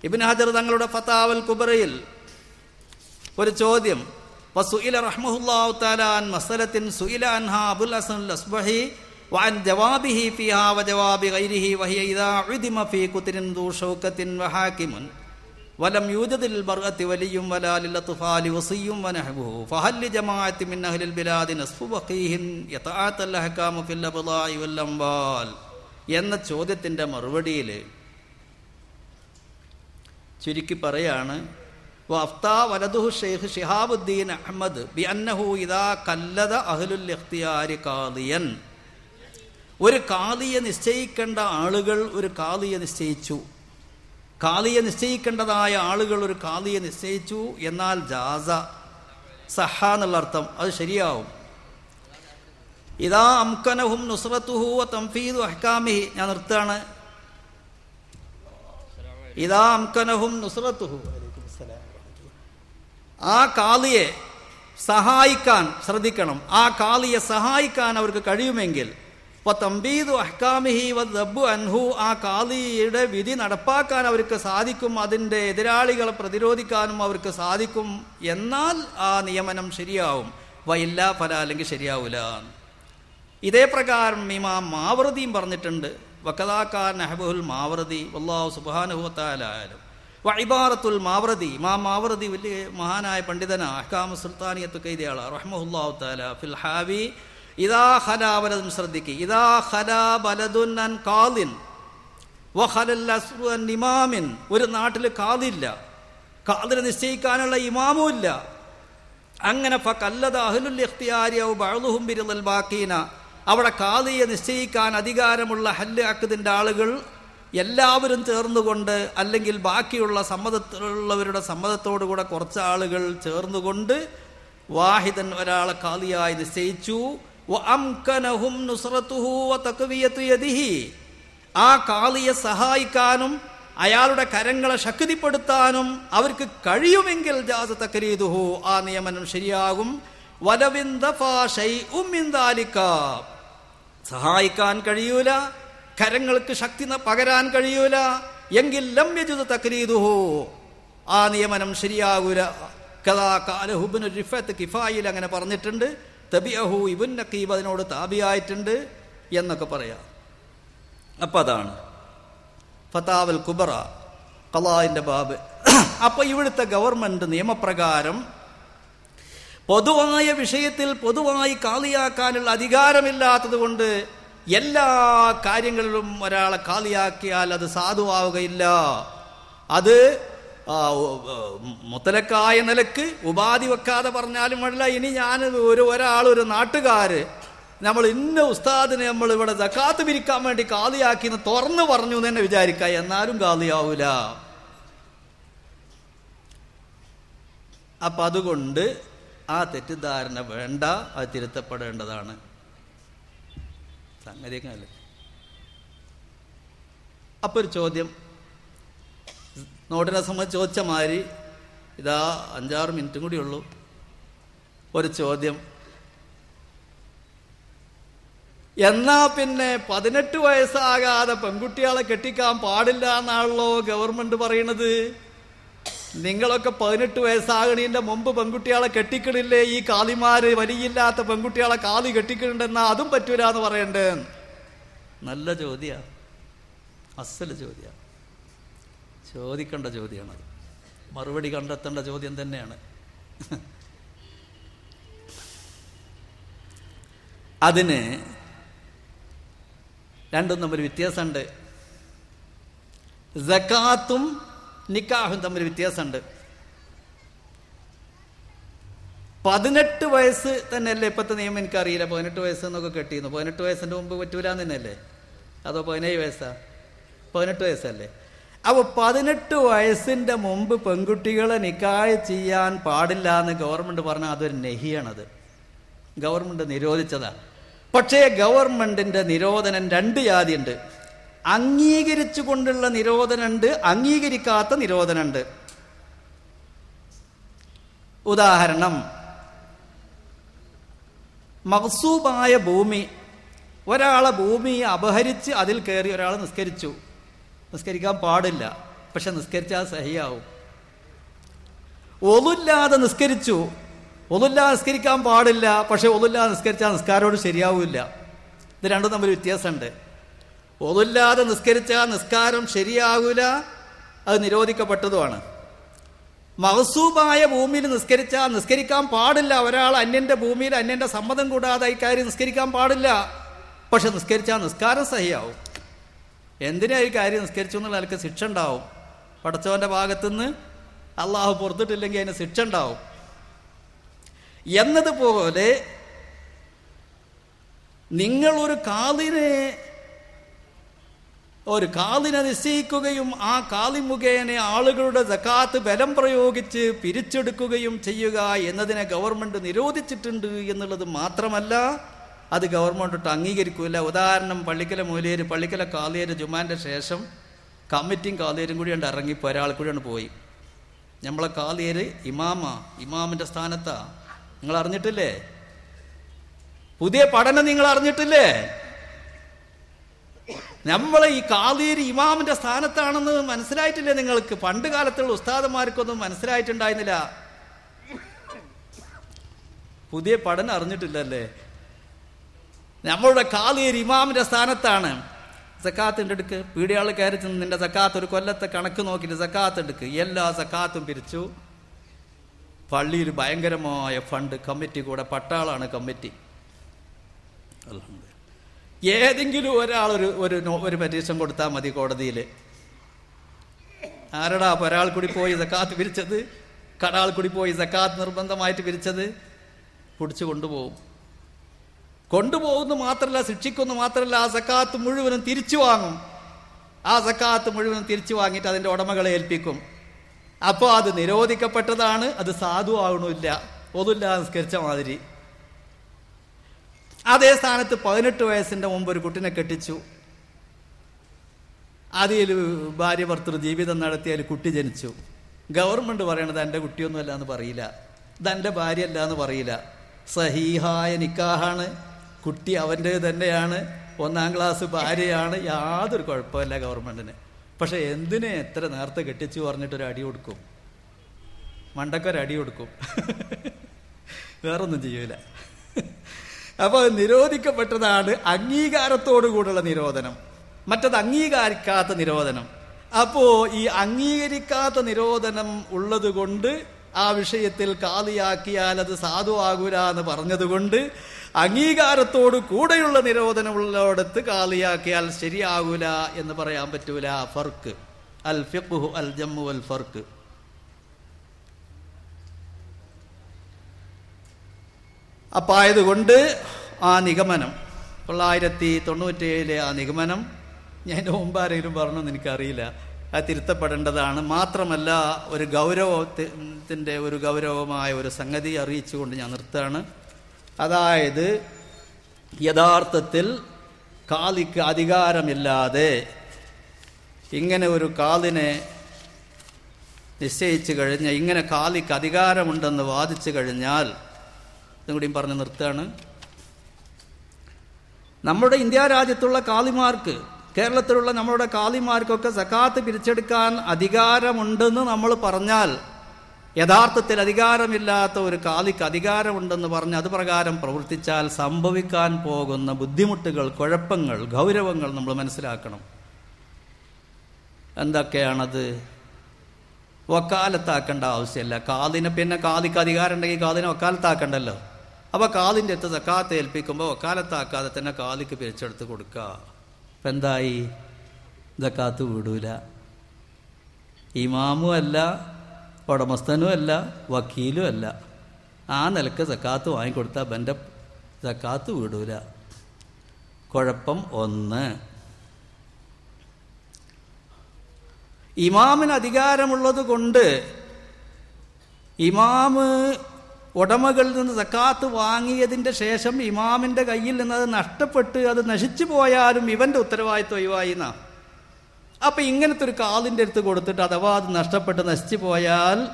ഇബിൻ ഹജർ തങ്ങളുടെ ഫതാവൽ കുബറയിൽ ഒരു ചോദ്യം. വസുഇല റഹ്മഹുല്ലാഹു തആല അൻ മസലത്തിൻ സുഇല അൻഹാ അബുൽ ഹസൻ അസ്ബഹി وعن جوابه فيها وجواب غيره وهي إذا عدم في كتر ذو شوكة وحاكم ولم يوجد للمرأة ولي ولا للأطفال وصي ونحبه فهل لجماعة من أهل البلاد نصف بقيه يتعاطى الأحكام في الأبضاع والأموال എന്ന ചോദ്യത്തിൻ്റെ മറുപടിയിൽ ചുരുക്കി പറയാണ് വഫ്താ വലതുഹു ഷെയ്ഖ് ഷിഹാബുദ്ദീൻ അഹമ്മദ് ബി അന്നഹു ഇദാ കല്ലത അഹ്ലുൽ ഇഖ്തിയാരി കാദിയൻ ഒരു കാലിയെ നിശ്ചയിക്കേണ്ട ആളുകൾ ഒരു കാലിയെ നിശ്ചയിച്ചു. കാലിയെ നിശ്ചയിക്കേണ്ടതായ ആളുകൾ ഒരു കാലിയെ നിശ്ചയിച്ചു. എന്നാൽ ജാസ സഹ എന്നുള്ള അർത്ഥം അത് ശരിയാവും. ഇതാ അംകനഹും നുസ്രത്തുഹു തംഫീദു അഹ്കാമിഹി. ഞാൻ നിർത്താണ് ഇതാ അംകനഹും നുസ്രത്തുഹു ആ കാലിയെ സഹായിക്കാൻ ശ്രദ്ധിക്കണം. ആ കാലിയെ സഹായിക്കാൻ അവർക്ക് കഴിയുമെങ്കിൽ തമ്പീദു അഹ്കാമിഹി വബ്ബു അൻഹു. ആ കാളിയുടെ വിധി നടപ്പാക്കാൻ അവർക്ക് സാധിക്കും അതിന്റെ എതിരാളികളെ പ്രതിരോധിക്കാനും അവർക്ക് സാധിക്കും. എന്നാൽ ആ നിയമനം ശരിയാവും. വയില്ല ഫല അല്ലെങ്കിൽ ശരിയാവില്ല ഇതേ പ്രകാരം ഇമാം മാവൃതിയും പറഞ്ഞിട്ടുണ്ട്. വക്കതാക്കാർ നഹബുൽ മാവൃതി വല്ലാഹു സുബാനുഹത്തായാലും വൈബാറത്തുൽ മാവൃതി ഇമാം മാവൃതി വലിയ മഹാനായ പണ്ഡിതനാ അഹ്കാമ സുൽത്താനിയത്തൊക്കെ ഇതയാള റഹ്മുല്ലാഹു താല ഫിൽ ഇതാ ഖലാ വലതും ശ്രദ്ധിക്കുക ഇതാ ബലദുൻ അൻ കാലിൻ ഇമാമിൻ. ഒരു നാട്ടിൽ കാതില്ല കാതിനെ നിശ്ചയിക്കാനുള്ള ഇമാമും ഇല്ല. അങ്ങനെ ഫക്കല്ലത അഹ്ലുൽ ബാക്കീന അവിടെ കാതിയെ നിശ്ചയിക്കാൻ അധികാരമുള്ള ഹല്ല് അക്കതിന്റെ ആളുകൾ എല്ലാവരും ചേർന്നുകൊണ്ട് അല്ലെങ്കിൽ ബാക്കിയുള്ള സമ്മതത്തിലുള്ളവരുടെ സമ്മതത്തോടുകൂടെ കുറച്ച് ആളുകൾ ചേർന്നുകൊണ്ട് വാഹിദൻ ഒരാളെ കാതിയായി നിശ്ചയിച്ചു. വഅംകനഹും നുസ്രത്തുഹു വതഖ്വിയത്തു യദിഹി. ആ കാളിയെ സഹായിക്കാനും അയാളുടെ കരങ്ങളെ ശക്തിപ്പെടുത്താനും അവർക്ക് കഴിയുമെങ്കിൽ ജാസ തക്രീതുഹു ആ നിയമനം ശരിയാകും. വലവിന്ദാലിക്ക സഹായിക്കാൻ കഴിയൂല കരങ്ങൾക്ക് ശക്തി പകരാൻ കഴിയൂല എങ്കിൽ ലംയജുത് തക്രീതുഹു ആ നിയമനം ശരിയാകൂല. കഥാ കാലഹുബിന് റിഫത്ത് കിഫായിൽ അങ്ങനെ പറഞ്ഞിട്ടുണ്ട്. തബിഅഹു ഇബുൻ നക്കീബ് അതിനോട് താബിയായിട്ടുണ്ട് എന്നൊക്കെ പറയാം. അപ്പം അതാണ്. ഫതാവൽ കുബറ കലാഹിന്റെ ബാബ്. അപ്പോൾ ഇവിടുത്തെ ഗവൺമെന്റ് നിയമപ്രകാരം പൊതുവായ വിഷയത്തിൽ പൊതുവായി കാളിയാക്കാനുള്ള അധികാരമില്ലാത്തത് കൊണ്ട് എല്ലാ കാര്യങ്ങളിലും ഒരാളെ കാളിയാക്കിയാൽ അത് സാധുവാവുകയില്ല. അത് മുത്തലക്കായ നിലയ്ക്ക് ഉപാധി വെക്കാതെ പറഞ്ഞാലും വേണ്ടില്ല ഇനി ഞാൻ ഒരു ഒരാൾ ഒരു നാട്ടുകാര് നമ്മൾ ഇന്ന ഉസ്താദിനെ നമ്മൾ ഇവിടെ ജക്കാത്ത് പിരിക്കാൻ വേണ്ടി കാലിയാക്കി എന്ന് തുറന്ന് പറഞ്ഞു എന്ന് തന്നെ വിചാരിക്കുക എന്നാലും കാലിയാവൂല. അപ്പം അതുകൊണ്ട് ആ തെറ്റിദ്ധാരണ വേണ്ട അത് തിരുത്തപ്പെടേണ്ടതാണ്. സംഗതിയൊക്കെ അല്ലേ ഒരു ചോദ്യം. നോട്ടിനെ സംബന്ധിച്ച് ചോദിച്ച മാതിരി ഇതാ അഞ്ചാറ് മിനിറ്റും കൂടി ഉള്ളൂ. ഒരു ചോദ്യം. എന്നാ പിന്നെ പതിനെട്ട് വയസ്സാകാതെ പെൺകുട്ടികളെ കെട്ടിക്കാൻ പാടില്ല എന്നാണല്ലോ ഗവൺമെന്റ് പറയണത് നിങ്ങളൊക്കെ പതിനെട്ട് വയസ്സാകണീന്റെ മുമ്പ് പെൺകുട്ടികളെ കെട്ടിക്കണില്ലേ? ഈ കാലിമാര് വലിയില്ലാത്ത പെൺകുട്ടികളെ കാലി കെട്ടിക്കണുണ്ടെന്നാ അതും പറ്റൂല എന്ന് പറയണ്ടേ? നല്ല ചോദ്യ. അസൽ ചോദ്യ. ചോദിക്കേണ്ട ചോദ്യമാണത്. മറുപടി കണ്ടെത്തേണ്ട ചോദ്യം തന്നെയാണ്. അതിന് രണ്ടും തമ്മിൽ വ്യത്യാസമുണ്ട്. സക്കാത്തും നിക്കാഹും തമ്മിൽ വ്യത്യാസമുണ്ട്. പതിനെട്ട് വയസ്സ് തന്നെയല്ലേ ഇപ്പോഴത്തെ നിയമം എനിക്കറിയില്ല. പതിനെട്ട് വയസ്സ് എന്നൊക്കെ കെട്ടിയിരുന്നു. പതിനെട്ട് വയസ്സിന്റെ മുമ്പ് പറ്റൂല എന്നല്ലേ അതോ പതിനേഴ് വയസ്സാ? പതിനെട്ട് വയസ്സല്ലേ? അപ്പോൾ പതിനെട്ട് വയസ്സിന്റെ മുമ്പ് പെൺകുട്ടികളെ നിക്കായ ചെയ്യാൻ പാടില്ല എന്ന് ഗവൺമെന്റ് പറഞ്ഞാൽ അതൊരു നെഹിയാണത്. ഗവൺമെന്റ് നിരോധിച്ചതാണ് പക്ഷേ ഗവൺമെന്റിന്റെ നിരോധനം രണ്ട് ജാതിയുണ്ട്. അംഗീകരിച്ചു കൊണ്ടുള്ള നിരോധനമുണ്ട് അംഗീകരിക്കാത്ത നിരോധനമുണ്ട്. ഉദാഹരണം മഹസൂബായ ഭൂമി ഒരാളെ ഭൂമി അപഹരിച്ച് അതിൽ കയറി ഒരാൾ നിസ്കരിച്ചു. നിസ്കരിക്കാൻ പാടില്ല. പക്ഷെ നിസ്കരിച്ചാൽ സഹിയാവും. ഒതുല്ലാതെ നിസ്കരിച്ചു. ഒതുല്ലാതെ നിസ്കരിക്കാൻ പാടില്ല. പക്ഷെ ഒതുല്ലാതെ നിസ്കരിച്ചാൽ നിസ്കാരോട് ശരിയാവില്ല. ഇത് രണ്ടും തമ്മിൽ വ്യത്യാസമുണ്ട്. ഒതുല്ലാതെ നിസ്കരിച്ചാൽ നിസ്കാരം ശരിയാവില്ല. അത് നിരോധിക്കപ്പെട്ടതുമാണ്. മഹസൂബായ ഭൂമിയിൽ നിസ്കരിച്ചാൽ നിസ്കരിക്കാൻ പാടില്ല. ഒരാൾ അന്യന്റെ ഭൂമിയിൽ അന്യന്റെ സമ്മതം കൂടാതെ ഇക്കാര്യം നിസ്കരിക്കാൻ പാടില്ല. പക്ഷെ നിസ്കരിച്ചാൽ നിസ്കാരം സഹിയാവും. എന്തിനാ ഈ കാര്യം നിസ്കരിച്ചു എന്നുള്ള നിലയ്ക്ക് ശിക്ഷ ഉണ്ടാവും? പടച്ചവന്റെ ഭാഗത്തുനിന്ന് അള്ളാഹു പുറത്തിട്ടില്ലെങ്കിൽ അതിന് ശിക്ഷ ഉണ്ടാവും. എന്നതുപോലെ നിങ്ങളൊരു കാലിനെ ഒരു കാലിനെ നിശ്ചയിക്കുകയും ആ കാലി മുഖേന ആളുകളുടെ ജക്കാത്ത് ബലം പ്രയോഗിച്ച് പിരിച്ചെടുക്കുകയും ചെയ്യുക എന്നതിനെ ഗവൺമെന്റ് നിരോധിച്ചിട്ടുണ്ട് എന്നുള്ളത് മാത്രമല്ല അത് ഗവൺമെന്റ് ഒട്ട് ഉദാഹരണം പള്ളിക്കല മൂലേര് പള്ളിക്കല കാളിയേര് ജുമാന്റെ ശേഷം കമ്മിറ്റിയും കാളിയേരും കൂടി ഉണ്ട് ഇറങ്ങിപ്പോ ഒരാൾ കൂടിയാണ് പോയി. നമ്മളെ കാളിയേര് ഇമാമ ഇമാമിന്റെ സ്ഥാനത്താ. നിങ്ങൾ അറിഞ്ഞിട്ടില്ലേ? പുതിയ പഠനം നിങ്ങൾ അറിഞ്ഞിട്ടില്ലേ? നമ്മൾ ഈ കാളിയേര് ഇമാമിന്റെ സ്ഥാനത്താണെന്ന് മനസ്സിലായിട്ടില്ലേ നിങ്ങൾക്ക്? പണ്ട് കാലത്തുള്ള ഉസ്താദന്മാർക്കൊന്നും മനസ്സിലായിട്ടുണ്ടായിരുന്നില്ല. പുതിയ പഠനം അറിഞ്ഞിട്ടില്ലല്ലേ? നമ്മളുടെ കാതീര് ഇമാമിന്റെ സ്ഥാനത്താണ്. സക്കാത്തിന്റെ എടുക്ക് പീടിയാൾ കയറി ചെന്ന് നിന്റെ സക്കാത്ത് ഒരു കൊല്ലത്തെ കണക്ക് നോക്കിയിട്ട് സക്കാത്ത് എടുക്ക്. എല്ലാ സക്കാത്തും പിരിച്ചു. പള്ളിയിൽ ഭയങ്കരമായ ഫണ്ട് കമ്മിറ്റി കൂടെ പട്ടാളാണ് കമ്മിറ്റി. ഏതെങ്കിലും ഒരാൾ ഒരു ഒരു പെറ്റീഷൻ കൊടുത്താൽ മതി കോടതിയിൽ. ആരടാ അപ്പോൾ ഒരാൾ കൂടി പോയി സക്കാത്ത് പിരിച്ചത്? കടാൾ കൂടി പോയി സക്കാത്ത് നിർബന്ധമായിട്ട് പിരിച്ചത്? പിടിച്ചു കൊണ്ടുപോകും. കൊണ്ടുപോകുന്നു മാത്രമല്ല ശിക്ഷിക്കുന്നു മാത്രമല്ല ആ സക്കാത്ത് മുഴുവനും തിരിച്ചു വാങ്ങും. ആ സക്കാത്ത് മുഴുവനും തിരിച്ചു വാങ്ങിയിട്ട് അതിന്റെ ഉടമകളെ ഏൽപ്പിക്കും. അപ്പോൾ അത് നിരോധിക്കപ്പെട്ടതാണ് അത് സാധു സാധുവാകണമില്ല ഒന്നുമില്ല നിസ്കരിച്ച മാതിരി. അതേ സ്ഥാനത്ത് പതിനെട്ട് വയസ്സിന്റെ മുമ്പ് ഒരു കുട്ടിനെ കെട്ടിച്ചു. അതിൽ ഭാര്യ ഭർത്തൃ ജീവിതം നടത്തിയാൽ കുട്ടി ജനിച്ചു. ഗവൺമെന്റ് പറയണത് എന്റെ കുട്ടിയൊന്നുമല്ല എന്ന് പറയില്ല. ഇതെന്റെ ഭാര്യ അല്ല എന്ന് പറയില്ല. സഹീഹായ നിക്കാഹാണ്. കുട്ടി അവന്റെ തന്നെയാണ്. ഒന്നാം ക്ലാസ് ഭാര്യയാണ്. യാതൊരു കുഴപ്പമില്ല ഗവൺമെന്റിന്. പക്ഷെ എന്തിനെ എത്ര നേരത്തെ കെട്ടിച്ചു പറഞ്ഞിട്ടൊരു അടി കൊടുക്കും? മണ്ടക്കൊരു അടി കൊടുക്കും. വേറൊന്നും ചെയ്യൂല. അപ്പോൾ നിരോധിക്കപ്പെട്ടതാണ് അംഗീകാരത്തോടു കൂടിയുള്ള നിരോധനം. മറ്റത് അംഗീകരിക്കാത്ത നിരോധനം. അപ്പോൾ ഈ അംഗീകരിക്കാത്ത നിരോധനം ഉള്ളത് കൊണ്ട് ആ വിഷയത്തിൽ കാലിയാക്കിയാൽ അത് സാധുവാകൂല എന്ന് പറഞ്ഞതുകൊണ്ട് അംഗീകാരത്തോടു കൂടെയുള്ള നിരോധനമുള്ളിടത്ത് കാളിയാക്കിയാൽ ശരിയാകൂല എന്ന് പറയാൻ പറ്റൂല. ഫർക്ക്. അൽ ഫിഖ്ഹു അൽ ജമ്മു അൽ ഫർക്ക്. അപ്പം ആയതുകൊണ്ട് ആ നിഗമനം തൊള്ളായിരത്തി തൊണ്ണൂറ്റേഴിലെ ആ നിഗമനം ഞാൻ മുമ്പ് ആരെങ്കിലും പറഞ്ഞെന്ന് എനിക്കറിയില്ല. അത് തിരുത്തപ്പെടേണ്ടതാണ്. മാത്രമല്ല ഒരു ഗൗരവത്തിന്റെ ഒരു ഗൗരവമായ ഒരു സംഗതി അറിയിച്ചുകൊണ്ട് ഞാൻ നിർത്തുകയാണ്. അതായത് യഥാർത്ഥത്തിൽ കാലിക്ക് അധികാരമില്ലാതെ ഇങ്ങനെ ഒരു കാലിനെ നിശ്ചയിച്ചു കഴിഞ്ഞാൽ ഇങ്ങനെ കാലിക്ക് അധികാരമുണ്ടെന്ന് വാദിച്ചു കഴിഞ്ഞാൽ ഇതും കൂടിയും പറഞ്ഞ് നിർത്തുകയാണ്. നമ്മുടെ ഇന്ത്യ രാജ്യത്തുള്ള കാലിമാർക്ക് കേരളത്തിലുള്ള നമ്മുടെ കാലിമാർക്കൊക്കെ സക്കാത്ത് പിരിച്ചെടുക്കാൻ അധികാരമുണ്ടെന്ന് നമ്മൾ പറഞ്ഞാൽ യഥാർത്ഥത്തിൽ അധികാരമില്ലാത്ത ഒരു കാലിക്ക് അധികാരമുണ്ടെന്ന് പറഞ്ഞ് അത് പ്രകാരം പ്രവർത്തിച്ചാൽ സംഭവിക്കാൻ പോകുന്ന ബുദ്ധിമുട്ടുകൾ കുഴപ്പങ്ങൾ ഗൗരവങ്ങൾ നമ്മൾ മനസ്സിലാക്കണം. എന്തൊക്കെയാണത്? വക്കാലത്താക്കേണ്ട ആവശ്യമില്ല. കാതിനെ പിന്നെ കാതിക്ക് അധികാരം ഉണ്ടെങ്കിൽ കാതിനെ വക്കാലത്താക്കണ്ടല്ലോ. അപ്പൊ കാതിന്റെ അടുത്ത് സക്കാത്ത് ഏൽപ്പിക്കുമ്പോൾ വക്കാലത്താക്കാതെ തന്നെ കാതിക്ക് പിരിച്ചെടുത്ത് കൊടുക്കുക അപ്പം എന്തായി? സക്കാത്ത് വിടൂല. ഇമാമും അല്ല ഉടമസ്ഥനും അല്ല വക്കീലും അല്ല. ആ നിലയ്ക്ക് സക്കാത്ത് വാങ്ങിക്കൊടുത്താൽ ബന്റെ സക്കാത്ത് വിടൂല. കുഴപ്പം ഒന്ന്. ഇമാമിന് അധികാരമുള്ളത് കൊണ്ട് ഇമാമ് ഉടമകളിൽ നിന്ന് സക്കാത്ത് വാങ്ങിയതിന്റെ ശേഷം ഇമാമിന്റെ കയ്യിൽ നിന്ന് അത് നഷ്ടപ്പെട്ട് അത് നശിച്ചു പോയാലും ഇവന്റെ ഉത്തരവാദിത്വം ഒഴിവായി എന്നാ? അപ്പൊ ഇങ്ങനത്തെ ഒരു കാലിന്റെ അടുത്ത് കൊടുത്തിട്ട് അഥവാ അത് നഷ്ടപ്പെട്ട് നശിച്ചു പോയാൽ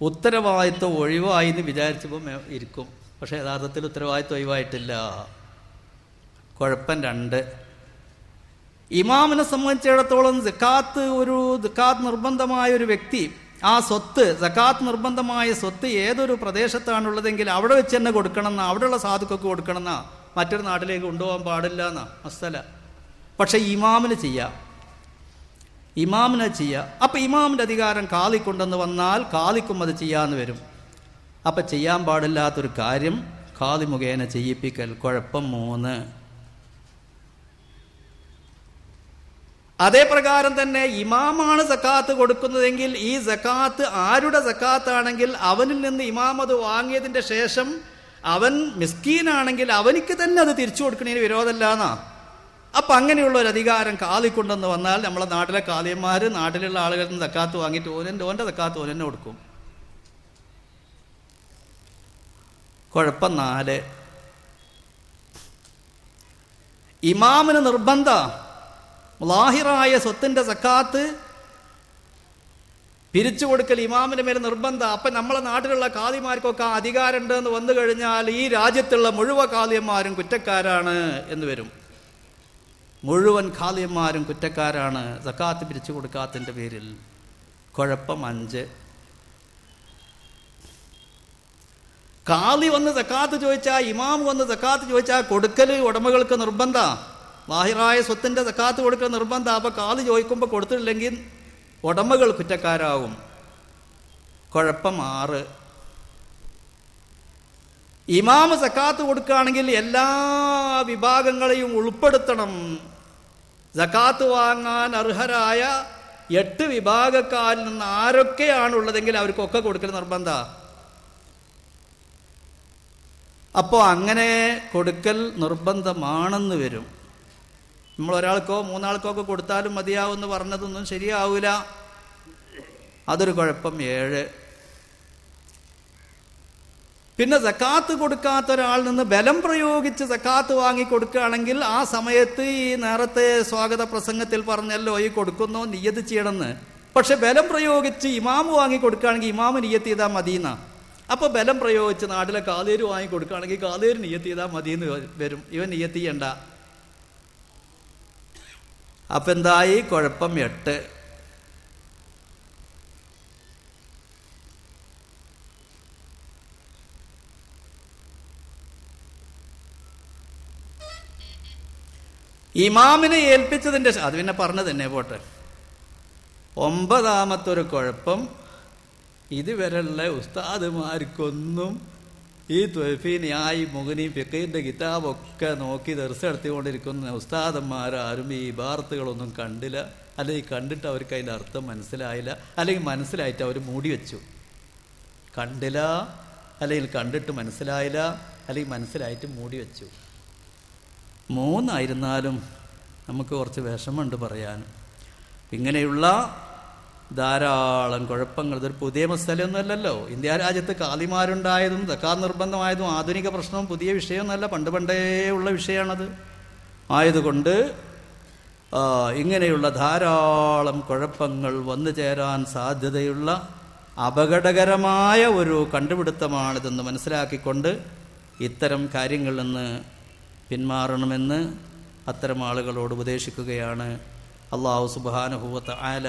ഉത്തരവാദിത്വം ഒഴിവായി എന്ന് വിചാരിച്ചപ്പോൾ ഇരിക്കും. പക്ഷെ യഥാർത്ഥത്തിൽ ഉത്തരവാദിത്വം ഒഴിവായിട്ടില്ല. കുഴപ്പം രണ്ട്. ഇമാമിനെ സംബന്ധിച്ചിടത്തോളം സക്കാത്ത് ഒരു സക്കാത്ത് നിർബന്ധമായ ഒരു വ്യക്തി ആ സ്വത്ത് സക്കാത്ത് നിർബന്ധമായ സ്വത്ത് ഏതൊരു പ്രദേശത്താണുള്ളതെങ്കിൽ അവിടെ വെച്ച് തന്നെ കൊടുക്കണമെന്ന അവിടെയുള്ള സാധുക്കൾക്ക് കൊടുക്കണമെന്ന മറ്റൊരു നാട്ടിലേക്ക് കൊണ്ടുപോകാൻ പാടില്ല എന്നാ മസ്തല പക്ഷെ ഇമാമിന് ചെയ്യാം. ഇമാമിനെ ചെയ്യുക അപ്പം ഇമാമിന്റെ അധികാരം കാലിക്കൊണ്ടെന്ന് വന്നാൽ കാലിക്കും അത് ചെയ്യാന്ന് വരും. അപ്പം ചെയ്യാൻ പാടില്ലാത്തൊരു കാര്യം കാലി മുഖേന ചെയ്യിപ്പിക്കൽ. കുഴപ്പം മൂന്ന്. അതേ പ്രകാരം തന്നെ ഇമാമാണ് സക്കാത്ത് കൊടുക്കുന്നതെങ്കിൽ ഈ സക്കാത്ത് ആരുടെ സക്കാത്താണെങ്കിൽ അവനിൽ നിന്ന് ഇമാം അത് വാങ്ങിയതിന്റെ ശേഷം അവൻ മിസ്കീനാണെങ്കിൽ അവനിക്ക് തന്നെ അത് തിരിച്ചു കൊടുക്കുന്നതിന് വിരോധമല്ലാന്നാ. അപ്പൊ അങ്ങനെയുള്ള ഒരു അധികാരം കാലിക്കൊണ്ടെന്ന് വന്നാൽ നമ്മളെ നാട്ടിലെ കാലിയന്മാർ നാട്ടിലുള്ള ആളുകളിൽ നിന്ന് തക്കാത്ത് വാങ്ങിയിട്ട് ഓനന്റെ ഓന്റെ തക്കാത്ത് ഓനെന്നെ കൊടുക്കും. കുഴപ്പം നാല്. ഇമാമിന് നിർബന്ധ. ലാഹിറായ സ്വത്തിന്റെ സക്കാത്ത് പിരിച്ചു കൊടുക്കൽ ഇമാമിന്റെ മേലെ നിർബന്ധ. അപ്പം നമ്മളെ നാട്ടിലുള്ള കാതിമാർക്കൊക്കെ ആ അധികാരമുണ്ട് എന്ന് വന്നു കഴിഞ്ഞാൽ ഈ രാജ്യത്തുള്ള മുഴുവൻ കാലിയന്മാരും കുറ്റക്കാരാണ് എന്ന് വരും. മുഴുവൻ ഖാലിയന്മാരും കുറ്റക്കാരാണ്. സക്കാത്ത് പിരിച്ചു കൊടുക്കാത്തതിന്റെ പേരിൽ കുഴപ്പം അഞ്ച്. കാലി വന്ന് സക്കാത്ത് ചോദിച്ചാൽ ഇമാം വന്ന് സക്കാത്ത് ചോദിച്ചാൽ കൊടുക്കൽ ഉടമകൾക്ക് നിർബന്ധ. ബാഹിറായ സ്വത്തിന്റെ സക്കാത്ത് കൊടുക്കൽ നിർബന്ധ. അപ്പോൾ കാലി ചോദിക്കുമ്പോൾ കൊടുത്തിട്ടില്ലെങ്കിൽ ഉടമകൾ കുറ്റക്കാരാകും. കുഴപ്പം ആറ്. ഇമാമ് സക്കാത്ത് കൊടുക്കുകയാണെങ്കിൽ എല്ലാ വിഭാഗങ്ങളെയും ഉൾപ്പെടുത്തണം. സക്കാത്ത് വാങ്ങാൻ അർഹരായ എട്ട് വിഭാഗക്കാരിൽ നിന്ന് ആരൊക്കെയാണുള്ളതെങ്കിൽ അവർക്കൊക്കെ കൊടുക്കൽ നിർബന്ധ. അപ്പോൾ അങ്ങനെ കൊടുക്കൽ നിർബന്ധമാണെന്ന് വരും. നമ്മൾ ഒരാൾക്കോ മൂന്നാൾക്കോ ഒക്കെ കൊടുത്താലും മതിയാവുമെന്ന് പറഞ്ഞതൊന്നും ശരിയാവില്ല അതൊരു കുഴപ്പം. ഏഴ് പിന്നെ സക്കാത്ത് കൊടുക്കാത്ത ഒരാളിൽ നിന്ന് ബലം പ്രയോഗിച്ച് സക്കാത്ത് വാങ്ങി കൊടുക്കുകയാണെങ്കിൽ ആ സമയത്ത് ഈ നേരത്തെ സ്വാഗത പ്രസംഗത്തിൽ പറഞ്ഞല്ലോ ഈ കൊടുക്കുന്നോ നിയ്യത്ത് ചെയ്യണമെന്ന്. പക്ഷെ ബലം പ്രയോഗിച്ച് ഇമാമ് വാങ്ങി കൊടുക്കുകയാണെങ്കിൽ ഇമാമ് നിയ്യത്ത് ചെയ്താൽ മതിയെന്നാ അപ്പൊ ബലം പ്രയോഗിച്ച് നാട്ടിലെ കാതേര് വാങ്ങി കൊടുക്കുകയാണെങ്കിൽ കാതേര് നിയ്യത്ത് ചെയ്താൽ മതിയെന്ന് വരും. ഇവൻ നിയ്യത്ത് ചെയ്യണ്ട. അപ്പൊ എന്തായി കുഴപ്പം എട്ട്. ഇമാമിനെ ഏൽപ്പിച്ചതിന്റെ അത് പിന്നെ പറഞ്ഞു തന്നെ പോട്ടെ. ഒമ്പതാമത്തൊരു കുഴപ്പം ഇതുവരെയുള്ള ഉസ്താദുമാർക്കൊന്നും ഈ ത്വഫീനിയായി മുഗനി ഫിക്കീന്റെ കിതാബൊക്കെ നോക്കി ദർശനത്തിക്കൊണ്ടിരിക്കുന്ന ഉസ്താദന്മാരാരും ഈ ഇബാർത്തുകളൊന്നും കണ്ടില്ല. അല്ലെങ്കിൽ കണ്ടിട്ട് അവർക്ക് അതിന്റെ അർത്ഥം മനസ്സിലായില്ല. അല്ലെങ്കിൽ മനസ്സിലായിട്ട് അവർ മൂടി വെച്ചു. കണ്ടില്ല അല്ലെങ്കിൽ കണ്ടിട്ട് മനസ്സിലായില്ല അല്ലെങ്കിൽ മനസ്സിലായിട്ട് മൂടി വെച്ചു. മൂന്നായിരുന്നാലും നമുക്ക് കുറച്ച് വിഷമമുണ്ട് പറയാൻ. ഇങ്ങനെയുള്ള ധാരാളം കുഴപ്പങ്ങൾ ഇതൊരു പുതിയ മസ്തലൊന്നുമല്ലല്ലോ ഇന്ത്യ രാജ്യത്ത് കാലിമാരുണ്ടായതും തക്കാർ നിർബന്ധമായതും ആധുനിക പ്രശ്നവും പുതിയ വിഷയമൊന്നുമല്ല പണ്ട് പണ്ടേ ഉള്ള വിഷയമാണത്. ആയതുകൊണ്ട് ഇങ്ങനെയുള്ള ധാരാളം കുഴപ്പങ്ങൾ വന്നു ചേരാൻ സാധ്യതയുള്ള അപകടകരമായ ഒരു കണ്ടുപിടുത്തമാണിതെന്ന് മനസ്സിലാക്കിക്കൊണ്ട് ഇത്തരം കാര്യങ്ങളിൽ നിന്ന് പിന്മാറണമെന്ന് അത്തരം ആളുകളോട് ഉപദേശിക്കുകയാണ് അള്ളാഹു സുബാനുഭൂവത്ത് ആല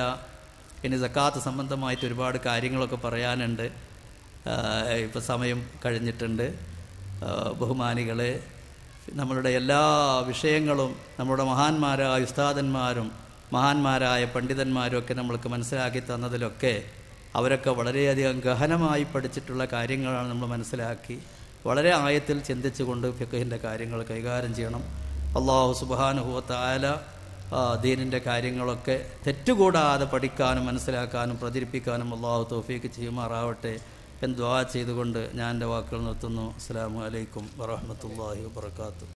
ഇനി സക്കാത്ത് സംബന്ധമായിട്ട് ഒരുപാട് കാര്യങ്ങളൊക്കെ പറയാനുണ്ട്. ഇപ്പം സമയം കഴിഞ്ഞിട്ടുണ്ട്. ബഹുമാനികൾ നമ്മളുടെ എല്ലാ വിഷയങ്ങളും നമ്മുടെ മഹാന്മാരായ ഉസ്താദന്മാരും മഹാന്മാരായ പണ്ഡിതന്മാരും ഒക്കെ നമ്മൾക്ക് മനസ്സിലാക്കി തന്നതിലൊക്കെ അവരൊക്കെ വളരെയധികം ഗഹനമായി പഠിച്ചിട്ടുള്ള കാര്യങ്ങളാണ് നമ്മൾ മനസ്സിലാക്കി. വളരെ ആയത്തിൽ ചിന്തിച്ചുകൊണ്ട് ഫിഖഹിന്റെ കാര്യങ്ങൾ കൈകാര്യം ചെയ്യണം. അള്ളാഹു സുബാനുഹുവത്ത് ആല ദീനിന്റെ കാര്യങ്ങളൊക്കെ തെറ്റുകൂടാതെ പഠിക്കാനും മനസ്സിലാക്കാനും പ്രചരിപ്പിക്കാനും അള്ളാഹു തോഫീക്ക് ചെയ്യുമാറാവട്ടെ എന്ന് ചെയ്തുകൊണ്ട് ഞാൻ എന്റെ വാക്കുകൾ നിർത്തുന്നു. അസ്സാം വലൈക്കും വറഹമത്തല്ലാഹി വാത്തു